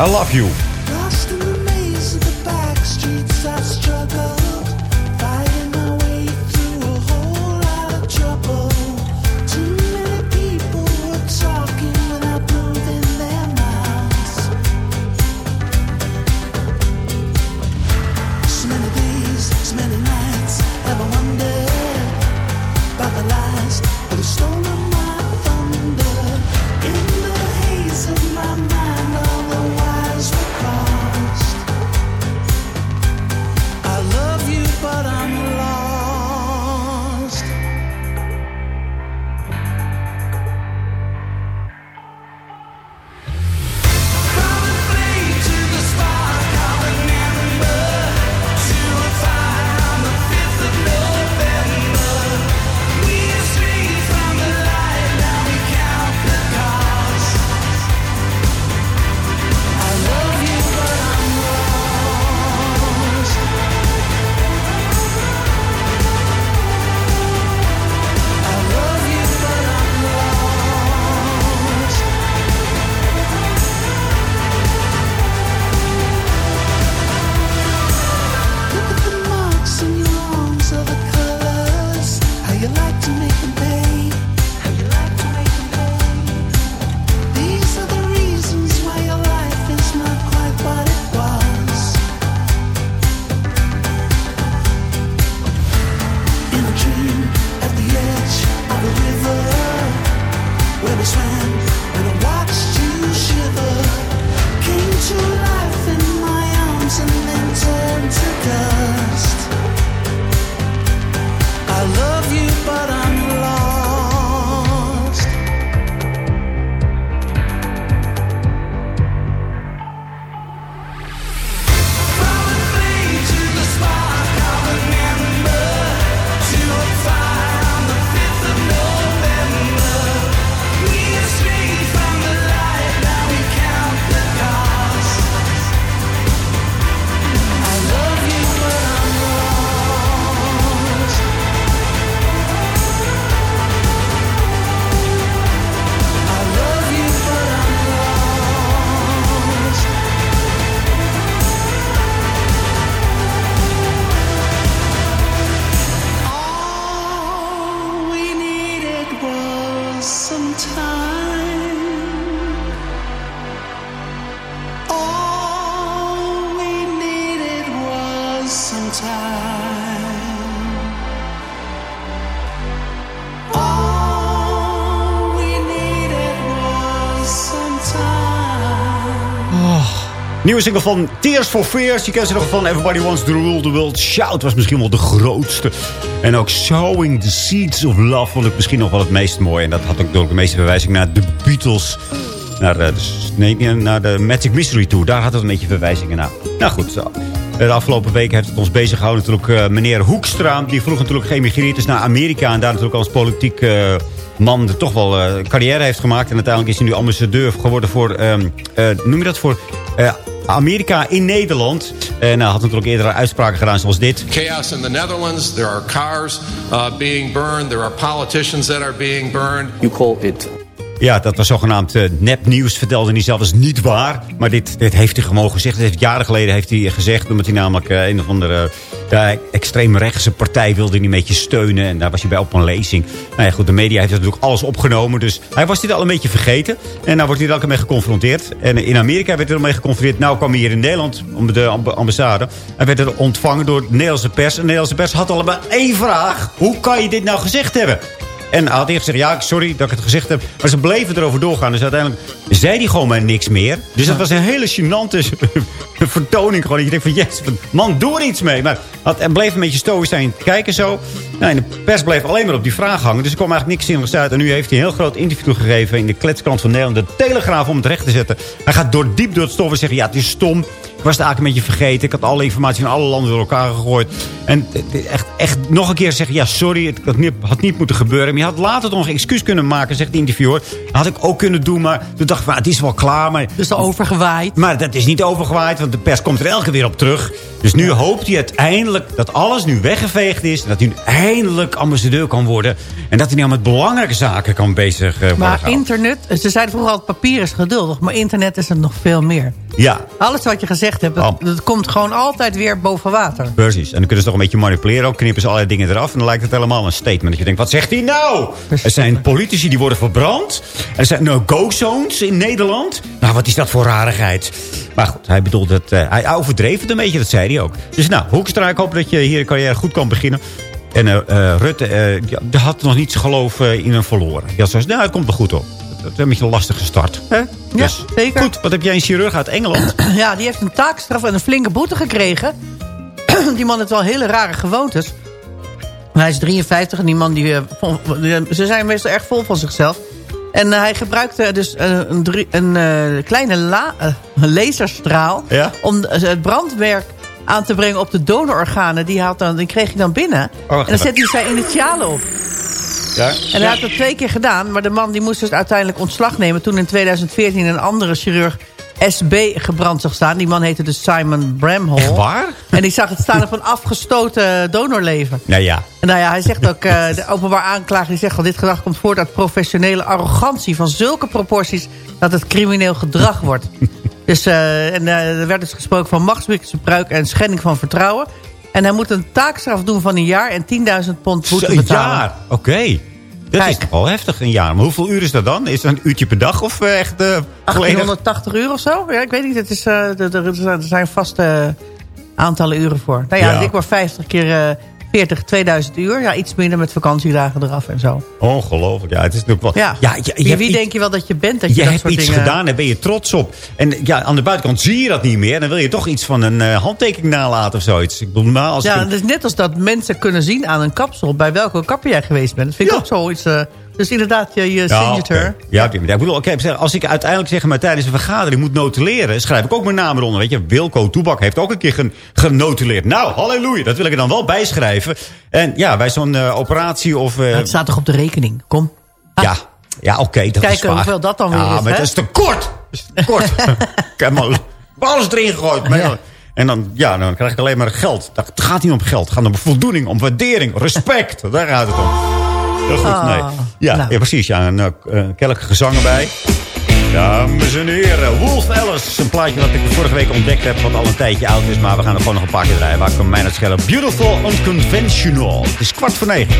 I Love You. Nieuwe single van Tears for Fears. Je kent ze nog van Everybody Wants to Rule the World. Shout was misschien wel de grootste. En ook Sowing the Seeds of Love vond ik misschien nog wel het meest mooi. En dat had ook de meeste verwijzing naar de Beatles. Naar, eh, de, nee, niet naar de Magic Mystery Tour. Daar had het een beetje verwijzingen naar. Nou goed, zo. De afgelopen weken heeft het ons bezig gehouden. Natuurlijk eh, meneer Hoekstra. Die vroeg natuurlijk geëmigreerd is naar Amerika. En daar natuurlijk als politiek eh, man toch wel eh, carrière heeft gemaakt. En uiteindelijk is hij nu ambassadeur geworden voor... ehm, eh, noem je dat voor... eh, Amerika in Nederland. En hij had natuurlijk eerder uitspraken gedaan zoals dit. chaos in the Netherlands. There are cars uh, being burned. There are politicians that are being burned. You call it... Ja, dat was zogenaamd uh, nepnieuws, vertelde hij zelf. Dat is niet waar. Maar dit, dit heeft hij gewoon gezegd. Dat heeft jaren geleden heeft hij gezegd. Omdat hij namelijk eh, een of andere uh, extreemrechtse partij wilde hij een beetje steunen. En daar was hij bij op een lezing. Nou ja, goed, de media heeft natuurlijk alles opgenomen. Dus hij was dit al een beetje vergeten. En nou wordt hij er elke mee geconfronteerd. En in Amerika werd hij ermee geconfronteerd. Nou kwam hij hier in Nederland, om de amb- ambassade. Hij werd er ontvangen door de Nederlandse pers. En de Nederlandse pers had allemaal één vraag. Hoe kan je dit nou gezegd hebben? En hij had eerst gezegd, ja, sorry dat ik het gezegd heb. Maar ze bleven erover doorgaan. Dus uiteindelijk zei hij gewoon maar niks meer. Dus dat was een hele gênante vertoning. Gewoon. Dat je denkt van, yes, man, doe er iets mee. Maar hij bleef een beetje stoïsch zijn kijken zo. Nou, en de pers bleef alleen maar op die vraag hangen. Dus er kwam eigenlijk niks zinnigs uit. En nu heeft hij een heel groot interview gegeven in de kletskrant van Nederland. De Telegraaf om het recht te zetten. Hij gaat door diep door het stof en zeggen, ja, het is stom. Ik was het eigenlijk een beetje vergeten. Ik had alle informatie van alle landen door elkaar gegooid. En echt, echt nog een keer zeggen... ja, sorry, het had niet, had niet moeten gebeuren. Je had later toch nog een excuus kunnen maken, zegt de interviewer. Dat had ik ook kunnen doen, maar toen dacht ik... het is wel klaar, maar... Dus al overgewaaid. Maar dat is niet overgewaaid, want de pers komt er elke keer weer op terug. Dus nu hoopt hij uiteindelijk dat alles nu weggeveegd is. En dat hij nu eindelijk ambassadeur kan worden. En dat hij nou met belangrijke zaken kan bezig eh, worden Maar internet, ze zeiden vroeger altijd papier is geduldig. Maar internet is het nog veel meer. Ja, Alles wat je gezegd hebt, dat, dat komt gewoon altijd weer boven water. Precies. En dan kunnen ze toch een beetje manipuleren. Ook knippen ze allerlei dingen eraf. En dan lijkt het helemaal een statement. Dat je denkt, wat zegt hij nou? Er zijn politici die worden verbrand. Er zijn no-go-zones in Nederland. Nou, wat is dat voor rarigheid? Maar goed, hij bedoelt het. eh, hij overdreef het een beetje, dat zei hij ook. Dus nou, Hoekstra, ik hoop dat je hier je carrière goed kan beginnen. En eh, eh, Rutte, die, had nog niet zijn geloof in hem verloren. Had zoiets, nou, het komt wel goed op. Het is een beetje een lastige start. Hè? Ja, zeker. Goed, wat heb jij een chirurg uit Engeland? Ja, die heeft een taakstraf en een flinke boete gekregen. die man heeft wel hele rare gewoontes. Hij is 53 en die man, die, eh, die- ze zijn meestal erg vol van zichzelf. En eh, hij gebruikte dus eh, een, drie- een eh, kleine la, eh, laserstraal... Ja? om eh, het brandwerk aan te brengen op de donororganen. Die, had dan, die kreeg hij dan binnen. wacht en dan even. zet hij zijn initialen op. Ja? En hij had dat twee keer gedaan. Maar de man die moest dus uiteindelijk ontslag nemen. Toen in 2014 een andere chirurg SB gebrand zag staan. Die man heette dus Simon Bramhall. Echt waar? En die zag het staan op een afgestoten donorleven. Nou ja. En nou ja, hij zegt ook, eh, de openbaar aanklager die zegt al... dit gedrag komt voort uit professionele arrogantie... van zulke proporties dat het crimineel gedrag wordt. dus eh, en, eh, er werd dus gesproken van machtsmisbruik en schending van vertrouwen. En hij moet een taakstraf doen van een jaar en 10.000 pond boete Een betalen. jaar, oké. Dat is toch wel heftig, een jaar. Maar hoeveel uur is dat dan? Is dat een uurtje per dag of eh, echt uh, volledig? 1880 uur of zo? Ja, ik weet niet. Het is, eh, er- zijn vaste aantallen uren voor. Nou ja, Ja. ik word 50 keer eh 40, 2000 uur. Ja, iets minder met vakantiedagen eraf en zo. Ongelooflijk. Ja, het is natuurlijk wel... Ja. ja je, je wie hebt wie iets- denk je wel dat je bent? Dat je, je dat hebt soort iets dingen... gedaan, daar ben je trots op. En ja, aan de buitenkant zie je dat niet meer. Dan wil je toch iets van een eh, handtekening nalaten of zoiets. Ik bedoel, als Ja, het is net als dat mensen kunnen zien aan een kapsel... bij welke kapper jij geweest bent. Dat vind ik ook zoiets... eh, dus inderdaad, je, je Ja, signature. oké. Ja, ik bedoel, oké, als ik uiteindelijk zeg maar tijdens een vergadering moet notuleren, schrijf ik ook mijn naam eronder. Weet je, Wilco Toebak heeft ook een keer gen- genotuleerd. Nou, halleluja, dat wil ik er dan wel bijschrijven. En ja, bij zo'n eh, operatie of... eh, Het staat toch op de rekening? Kom. ja, ja oké, dat is Kijken hoeveel dat dan weer ja, is, maar dat is te kort. Dat is te kort. ik heb maar alles erin gegooid. Maar- Ja. En dan, ja, dan krijg ik alleen maar geld. Het gaat niet om geld. Het gaat om voldoening, om waardering, respect. Daar gaat het om. Heel goed, Ah, nee. Ja, nou. ja precies. Ja, een uh, kelke gezang erbij. Dames en heren, Wolf Alice. Een plaatje dat ik vorige week ontdekt heb, wat al een tijdje oud is. Maar we gaan er gewoon nog een paar keer draaien. Waar kan mij het schelen? Beautiful Unconventional. Het is kwart voor negen.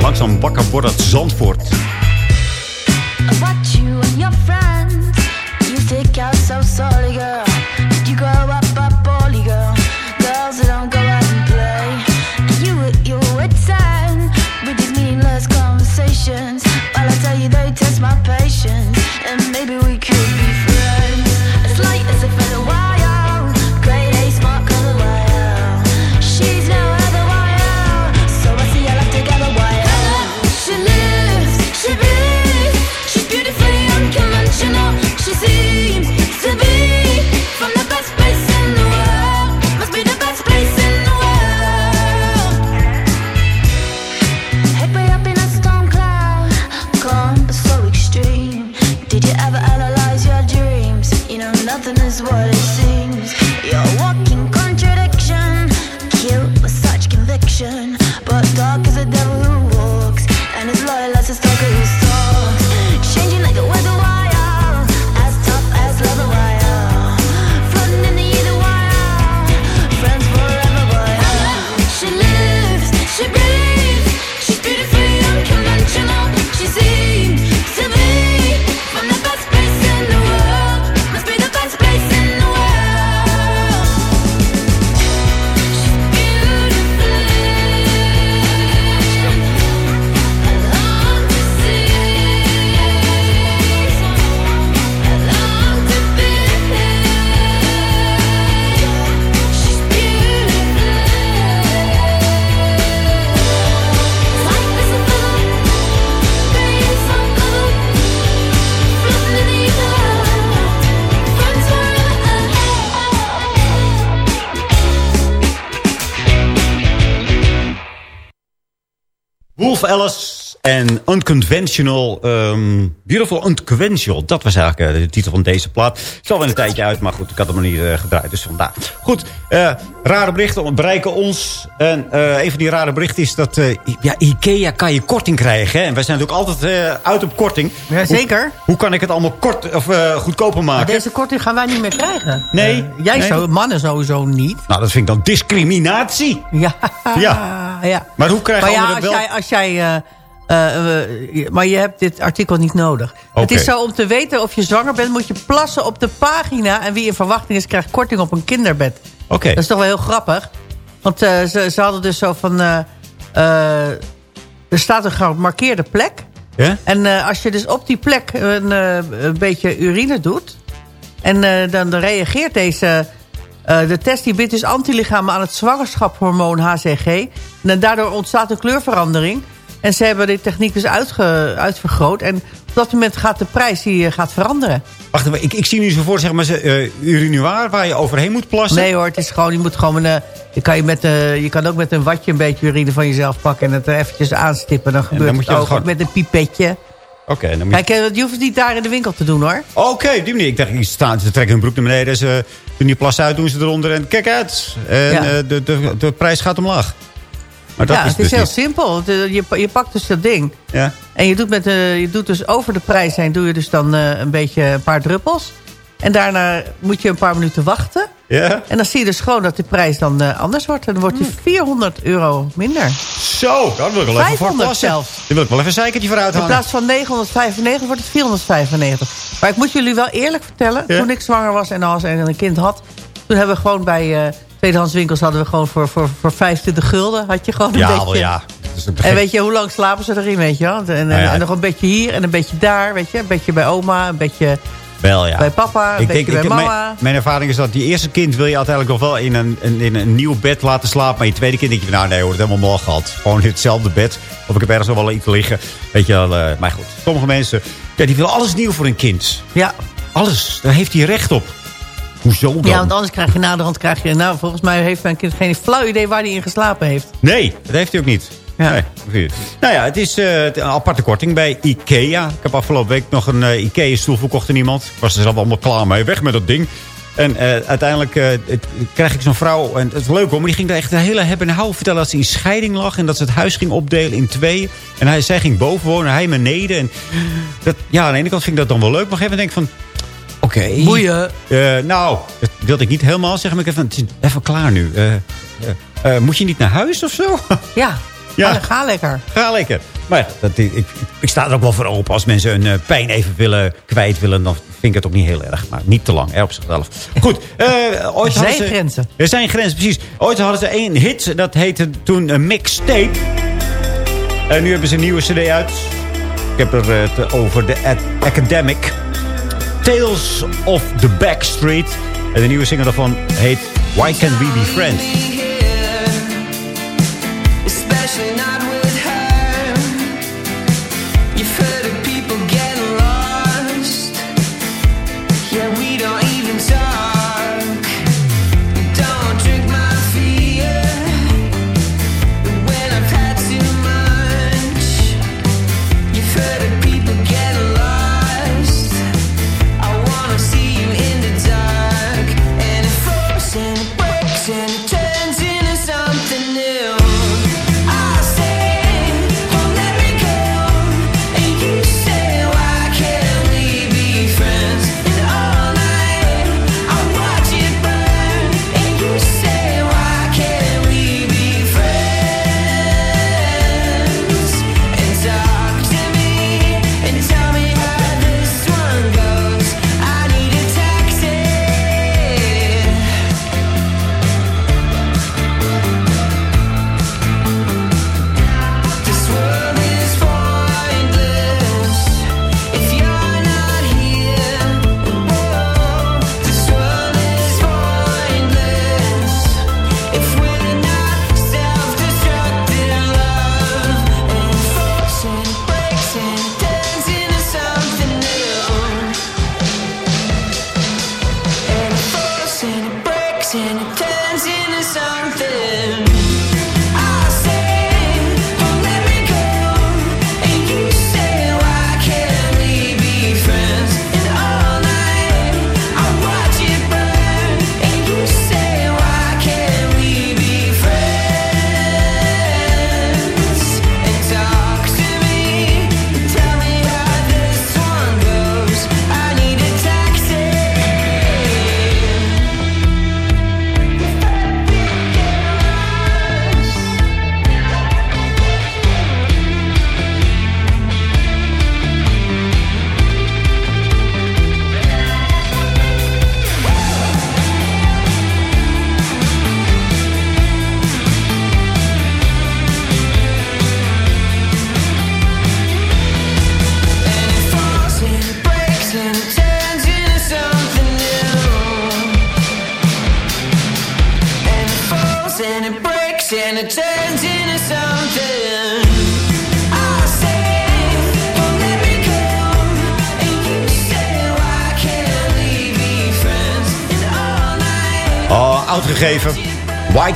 Langzaam wakker wordt het Zandvoort. Watch you and your friends. You stick out so solid, girl. emotions. Unconventional. ehm, Beautiful Unconventional. Dat was eigenlijk eh, de titel van deze plaat. Het is al wel een tijdje uit, maar goed, ik had hem niet eh, gedraaid. Dus vandaar. Goed, eh, rare berichten bereiken ons. En eh, een van die rare berichten is dat... ja, Ikea kan je korting krijgen. Hè? En wij zijn natuurlijk altijd uit op korting. Ja, zeker. Hoe, hoe kan ik het allemaal kort, of, goedkoper Maar maken? deze korting gaan wij niet meer krijgen. Nee. Jij Nee. zo, mannen sowieso niet. Nou, dat vind ik dan discriminatie. Ja. Ja. ja. Maar hoe krijgen maar ja, als wel... jij, als jij maar je hebt dit artikel niet nodig. Het is zo om te weten of je zwanger bent... moet je plassen op de pagina... en wie in verwachting is, krijgt korting op een kinderbed. Oké. Dat is toch wel heel grappig. Want eh, ze, ze hadden dus zo van... eh, eh, er staat een gemarkeerde plek. Ja? En eh, als je dus op die plek een, eh, een beetje urine doet... en eh, dan, reageert deze... eh, de test die biedt dus antilichamen aan het zwangerschapshormoon HCG. En dan daardoor ontstaat een kleurverandering. En ze hebben die techniek dus uitge, uitvergroot. En op dat moment gaat de prijs die, eh, gaat veranderen. Wacht even, ik, ik zie nu zo voor, zeg maar, ze, eh, urinoir waar je overheen moet plassen. Nee hoor, het is gewoon, je moet gewoon... eh, je, kan je, met, eh, je kan ook met een watje een beetje urine van jezelf pakken... en het er eventjes aanstippen. Dan gebeurt dan het ook. gewoon- Met een pipetje. Oké, dan moet je... Kijk, je hoeft het niet daar in de winkel te doen hoor. Oké, op die manier. Ik dacht, ze trekken hun broek naar beneden. Ze doen die plas uit, doen ze eronder en kijk uit. En Ja. de, de, de prijs gaat omlaag. Maar dat ja, is het is dus heel niet. simpel. Eh, Je, je pakt dus dat ding. Ja. En je doet, met, de, je doet dus over de prijs heen doe je dus dan eh, een beetje een paar druppels. En daarna moet je een paar minuten wachten. Ja. En dan zie je dus gewoon dat die prijs dan eh, anders wordt. En dan wordt die 400 euro minder. Zo, dat wil ik wel even voor 500 plassen. zelfs. Daar wil ik wel even een zeikertje voor In uithangen. plaats van 995 wordt het 495. Maar ik moet jullie wel eerlijk vertellen. Ja? Toen ik zwanger was en als en een kind had. Toen hebben we gewoon bij eh tweedehands winkels hadden we gewoon voor, voor, voor 25 gulden. Had je gewoon een Ja, beetje. wel ja. Dat is een En weet je, hoe lang slapen ze erin, weet je wel? En, en, Nou ja. en nog een beetje hier en een beetje daar, weet je. Een beetje bij oma, een beetje Wel ja. bij papa, een beetje bij ik- mama. mijn, mijn ervaring is dat die eerste kind wil je uiteindelijk nog wel in een, een- in een nieuw bed laten slapen. Maar je tweede kind denk je, nou nee hoor, het is helemaal mal gehad. Gewoon in hetzelfde bed. Of ik heb ergens nog wel iets liggen. Weet je wel, eh, maar goed. Sommige mensen, ja, die willen alles nieuw voor een kind. Ja. Alles, daar heeft hij recht op. Hoezo dan? Ja, want anders krijg je naderhand, krijg je... Nou, volgens mij heeft mijn kind geen flauw idee waar hij in geslapen heeft. Nee, dat heeft hij ook niet. Nee, precies. nou ja, het is eh, een aparte korting bij Ikea. Ik heb afgelopen week nog een eh, Ikea-stoel verkocht aan iemand. Ik was er zelf allemaal klaar mee. Weg met dat ding. En eh, uiteindelijk het- krijg ik zo'n vrouw. En het is leuk hoor, maar die ging daar echt een hele hebben en houden vertellen dat ze in scheiding lag. En dat ze het huis ging opdelen in tweeën. En hij, zij ging boven wonen, hij beneden. En dat, ja, aan de ene kant vind ik dat dan wel leuk. Maar even denk ik van, oké. Boeien. Eh, nou, dat wilde ik niet helemaal zeggen. Maar ik even, het is even klaar nu. Eh, eh, moet je niet naar huis of zo? Ja, Ja. Ga, lekker. Ga lekker. Maar ja, dat, ik, ik, ik sta er ook wel voor open. Als mensen hun pijn even willen, kwijt willen... dan vind ik het ook niet heel erg. Maar niet te lang, hè, op zichzelf. Goed. ooit Er zijn ze, grenzen. Er zijn grenzen, precies. Ooit hadden ze één hit. Dat heette toen een mixtape. En nu hebben ze een nieuwe cd uit. Ik heb er het over de Ad- Academic. Tales of the Backstreet. En de nieuwe single daarvan heet Why Can't We Be Friends?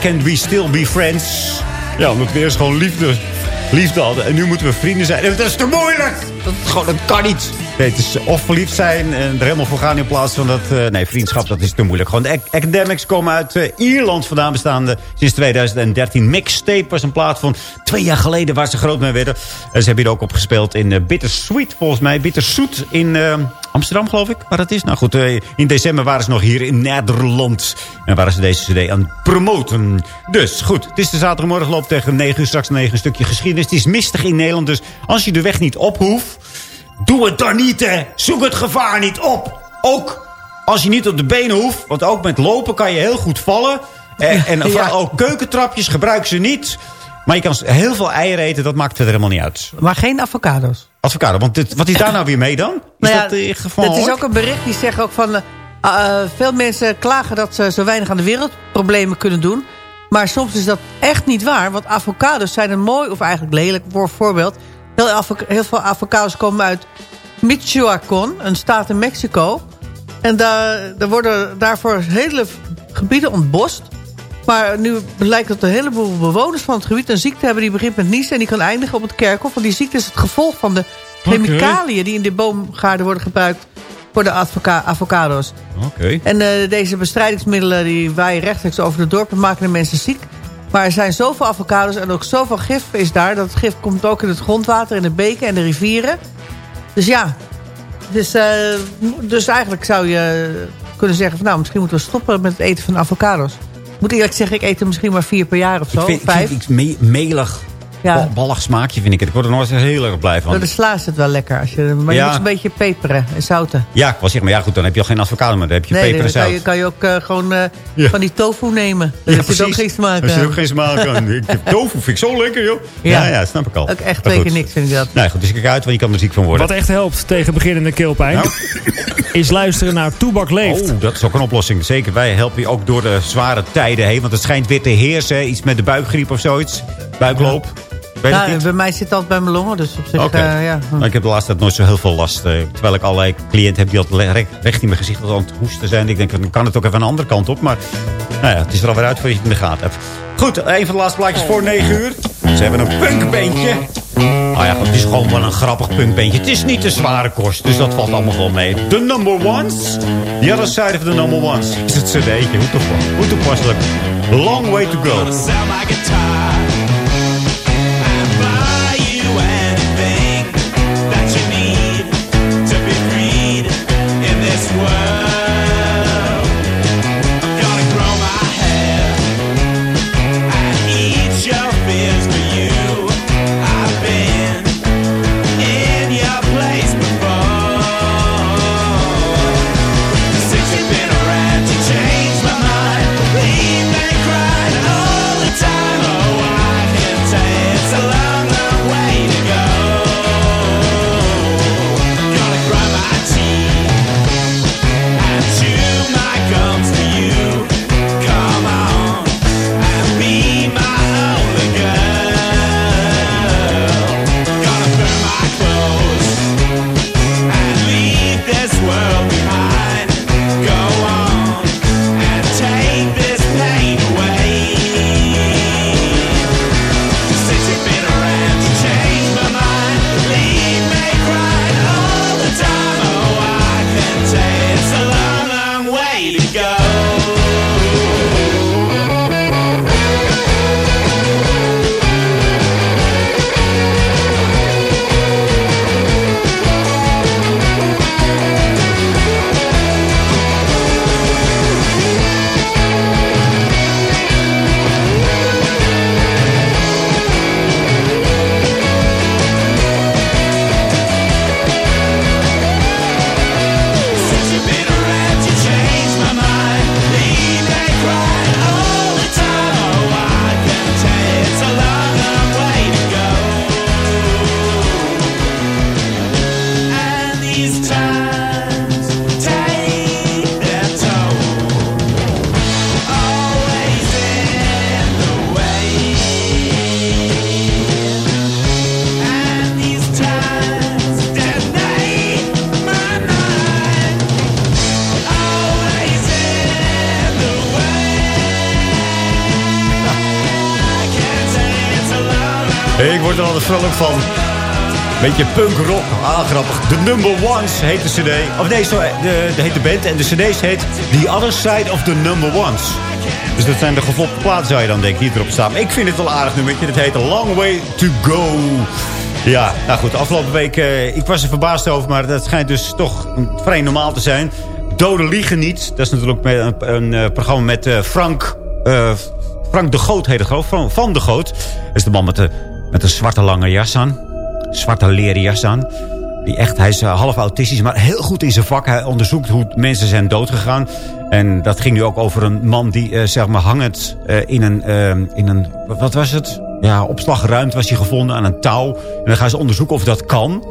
Can't we still be friends? Ja, omdat we eerst gewoon liefde, liefde hadden. En nu moeten we vrienden zijn. En dat is te moeilijk! Dat, gewoon, dat kan niet. Nee, het is of verliefd zijn en er helemaal voor gaan in plaats van dat... eh, nee, vriendschap, dat is te moeilijk. Gewoon de ac- academics komen uit eh, Ierland vandaan bestaande sinds 2013. Mixtape was een plaat van twee jaar geleden waar ze groot mee werden. En ze hebben hier ook opgespeeld in uh, Bittersweet, volgens mij. Bitterzoet in eh, Amsterdam, geloof ik, waar dat is. Nou goed, eh, in december waren ze nog hier in Nederland. En waren ze deze cd aan het promoten. Dus goed, het is de zaterdagmorgen, loopt tegen 9 uur, straks 9 een stukje geschiedenis. Het is mistig in Nederland, dus als je de weg niet op hoeft... Doe het dan niet, hè. Zoek het gevaar niet op. Ook als je niet op de benen hoeft. Want ook met lopen kan je heel goed vallen. En, en vooral ook keukentrapjes, gebruik ze niet. Maar je kan heel veel eieren eten, dat maakt verder helemaal niet uit. Maar geen avocado's. Want dit, wat is daar nou weer mee dan? Is Nou ja, dat eh, geval Het is ook een bericht die zegt ook van... eh, eh, veel mensen klagen dat ze zo weinig aan de wereldproblemen kunnen doen. Maar soms is dat echt niet waar. Want avocados zijn een mooi, of eigenlijk lelijk voor voorbeeld. Heel, heel veel avocados komen uit Michoacán, een staat in Mexico. En daar, daar worden daarvoor hele gebieden ontbost. Maar nu blijkt dat een heleboel bewoners van het gebied een ziekte hebben... die begint met niezen en die kan eindigen op het kerkhof. Want die ziekte is het gevolg van de chemicaliën... die in de boomgaarden worden gebruikt voor de avoca- avocado's. Oké. En eh, deze bestrijdingsmiddelen die waaien rechtstreeks over de dorpen... maken de mensen ziek. Maar er zijn zoveel avocado's en ook zoveel gif is daar... dat het gif komt ook in het grondwater, in de beken en de rivieren. Dus ja, dus, eh, dus eigenlijk zou je kunnen zeggen... Van, nou, misschien moeten we stoppen met het eten van avocado's. Ik moet eerlijk zeggen, ik eet er misschien maar vier per jaar of zo. Ik vind, vijf. ik vind iets me- melig, Ja. bal- ballig smaakje vind ik het. Ik word er nooit heel erg blij van. Door de sla is het wel lekker. Als je, maar je moet een beetje peperen en zouten. Ja, ik was zeg maar, ja goed, dan heb je al geen avocado meer. Dan heb je nee, peper dan en kan zout. je, kan je ook eh, gewoon eh, Ja. van die tofu nemen. Daar Ja, zit ook geen smaak Er zit aan. ook geen smaak aan. Ik heb tofu vind ik zo lekker, joh. Ja, Ja. ja, snap ik al. Ook echt Maar twee keer niks vind ik dat. Nee, goed, dus ik kijk uit, want je kan er ziek van worden. Wat echt helpt tegen beginnende keelpijn... is luisteren naar Toebak Leeft. Oh, dat is ook een oplossing. Zeker, wij helpen je ook door de zware tijden heen. Want het schijnt weer te heersen. Iets met de buikgriep of zoiets. Buikloop. Bij mij zit het altijd bij mijn longen. Dus op zich, eh, ja. Maar ik heb de laatste tijd nooit zo heel veel last. eh, terwijl ik allerlei cliënten heb die altijd recht, recht in mijn gezicht aan het hoesten zijn. Ik denk, dan kan het ook even een andere kant op. Maar nou ja, het is er alweer uit voor je het in de gaten hebt. Goed, een van de laatste plaatjes voor 9 uur. Ze hebben een punkbeentje. Ah ja, het is gewoon wel een grappig punkbeentje. Het is niet de zware kost, dus dat valt allemaal wel mee. The Number Ones. The Other Side of the Number Ones. Is het cd'tje, hoe, toepa- hoe toepasselijk. Long way to go. Beetje punk rock. Ah, grappig. The Number Ones heet de cd. Of nee, sorry, de, de heet de band. En de cd heet The Other Side of the Number Ones. Dus dat zijn de geflopte platen, zou je dan denken, die erop staan. Ik vind het wel aardig nummertje. Het heet Long Way To Go. Ja, nou goed, afgelopen week... eh, ik was er verbaasd over, maar dat schijnt dus toch vrij normaal te zijn. Doden liegen niet. Dat is natuurlijk een, een eh, programma met eh, Frank... Frank de Goot heet het van de Goot. Dat is de man met de, met een zwarte lange jas aan. Zwarte leren aan. Die echt, hij is eh, half autistisch, maar heel goed in zijn vak. Hij onderzoekt hoe mensen zijn doodgegaan. En dat ging nu ook over een man die, eh, zeg maar, hangend eh, in, een, in een... Wat was het? Ja, opslagruimte was hij gevonden aan een touw. En dan gaan ze onderzoeken of dat kan.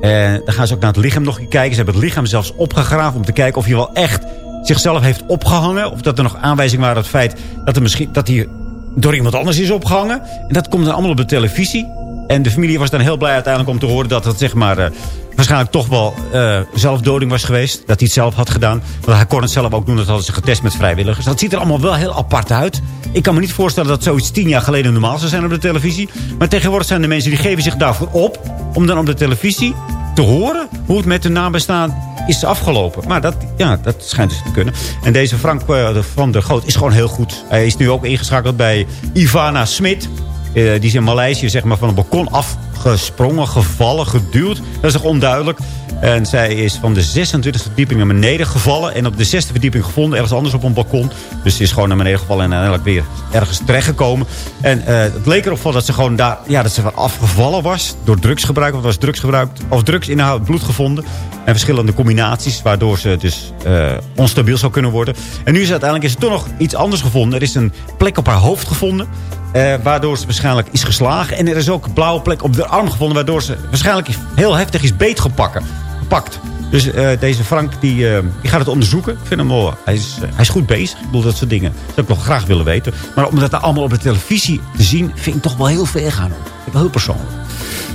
En dan gaan ze ook naar het lichaam nog een kijken. Ze hebben het lichaam zelfs opgegraven om te kijken of hij wel echt zichzelf heeft opgehangen. Of dat er nog aanwijzingen waren het feit dat, er misschien, dat hij door iemand anders is opgehangen. En dat komt dan allemaal op de televisie. En de familie was dan heel blij uiteindelijk om te horen dat het zeg maar... eh, waarschijnlijk toch wel eh, zelfdoding was geweest. Dat hij het zelf had gedaan. Want hij kon het zelf ook doen. Dat hadden ze getest met vrijwilligers. Dat ziet er allemaal wel heel apart uit. Ik kan me niet voorstellen dat zoiets tien jaar geleden normaal zou zijn op de televisie. Maar tegenwoordig zijn er mensen die geven zich daarvoor op. Om dan op de televisie te horen hoe het met hun nabestaan is afgelopen. Maar dat, ja, dat schijnt dus te kunnen. En deze Frank eh, van der Goot is gewoon heel goed. Hij is nu ook ingeschakeld bij Ivana Smit. Eh, die is in Maleisië zeg maar, van een balkon afgesprongen, gevallen, geduwd. Dat is toch onduidelijk. En zij is van de 26e verdieping naar beneden gevallen. En op de zesde verdieping gevonden, ergens anders op een balkon. Dus ze is gewoon naar beneden gevallen en uiteindelijk weer ergens terechtgekomen. En eh, het leek erop dat ze gewoon daar, ja, dat ze afgevallen was. Door drugsgebruik, want er was drugsgebruik, of drugsinhoud, bloed gevonden. En verschillende combinaties, waardoor ze dus eh, onstabiel zou kunnen worden. En nu is uiteindelijk is er toch nog iets anders gevonden. Er is een plek op haar hoofd gevonden. Eh, waardoor ze waarschijnlijk is geslagen. En er is ook een blauwe plek op de arm gevonden. Waardoor ze waarschijnlijk heel heftig is beetgepakt. Gepakt. Dus eh, deze Frank die, eh, die gaat het onderzoeken. Ik vind hem wel, hij is, hij is goed bezig. Ik bedoel, dat soort dingen zou ik nog graag willen weten. Maar om dat allemaal op de televisie te zien... vind ik toch wel heel ver gaan. Ik wel heel persoonlijk.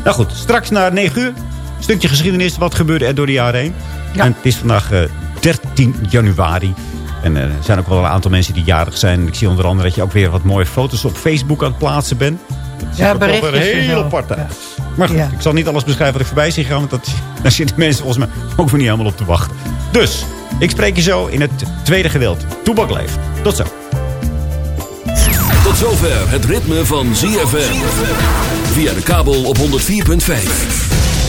Nou goed, straks naar 9 uur. Stukje geschiedenis. Wat gebeurde er door de jaren heen? En het is vandaag eh, 13 januari. En er zijn ook wel een aantal mensen die jarig zijn. Ik zie onder andere dat je ook weer wat mooie foto's op Facebook aan het plaatsen bent. Dat Ja, er berichtjes en heel apart. Maar goed, Ja. ik zal niet alles beschrijven wat ik voorbij zie gaan. Want dat, daar zitten mensen volgens mij ook weer niet helemaal op te wachten. Dus, ik spreek je zo in het tweede gedeelte. Toebak leeft. Tot zo. Tot zover het ritme van ZFM. Via de kabel op 104.5.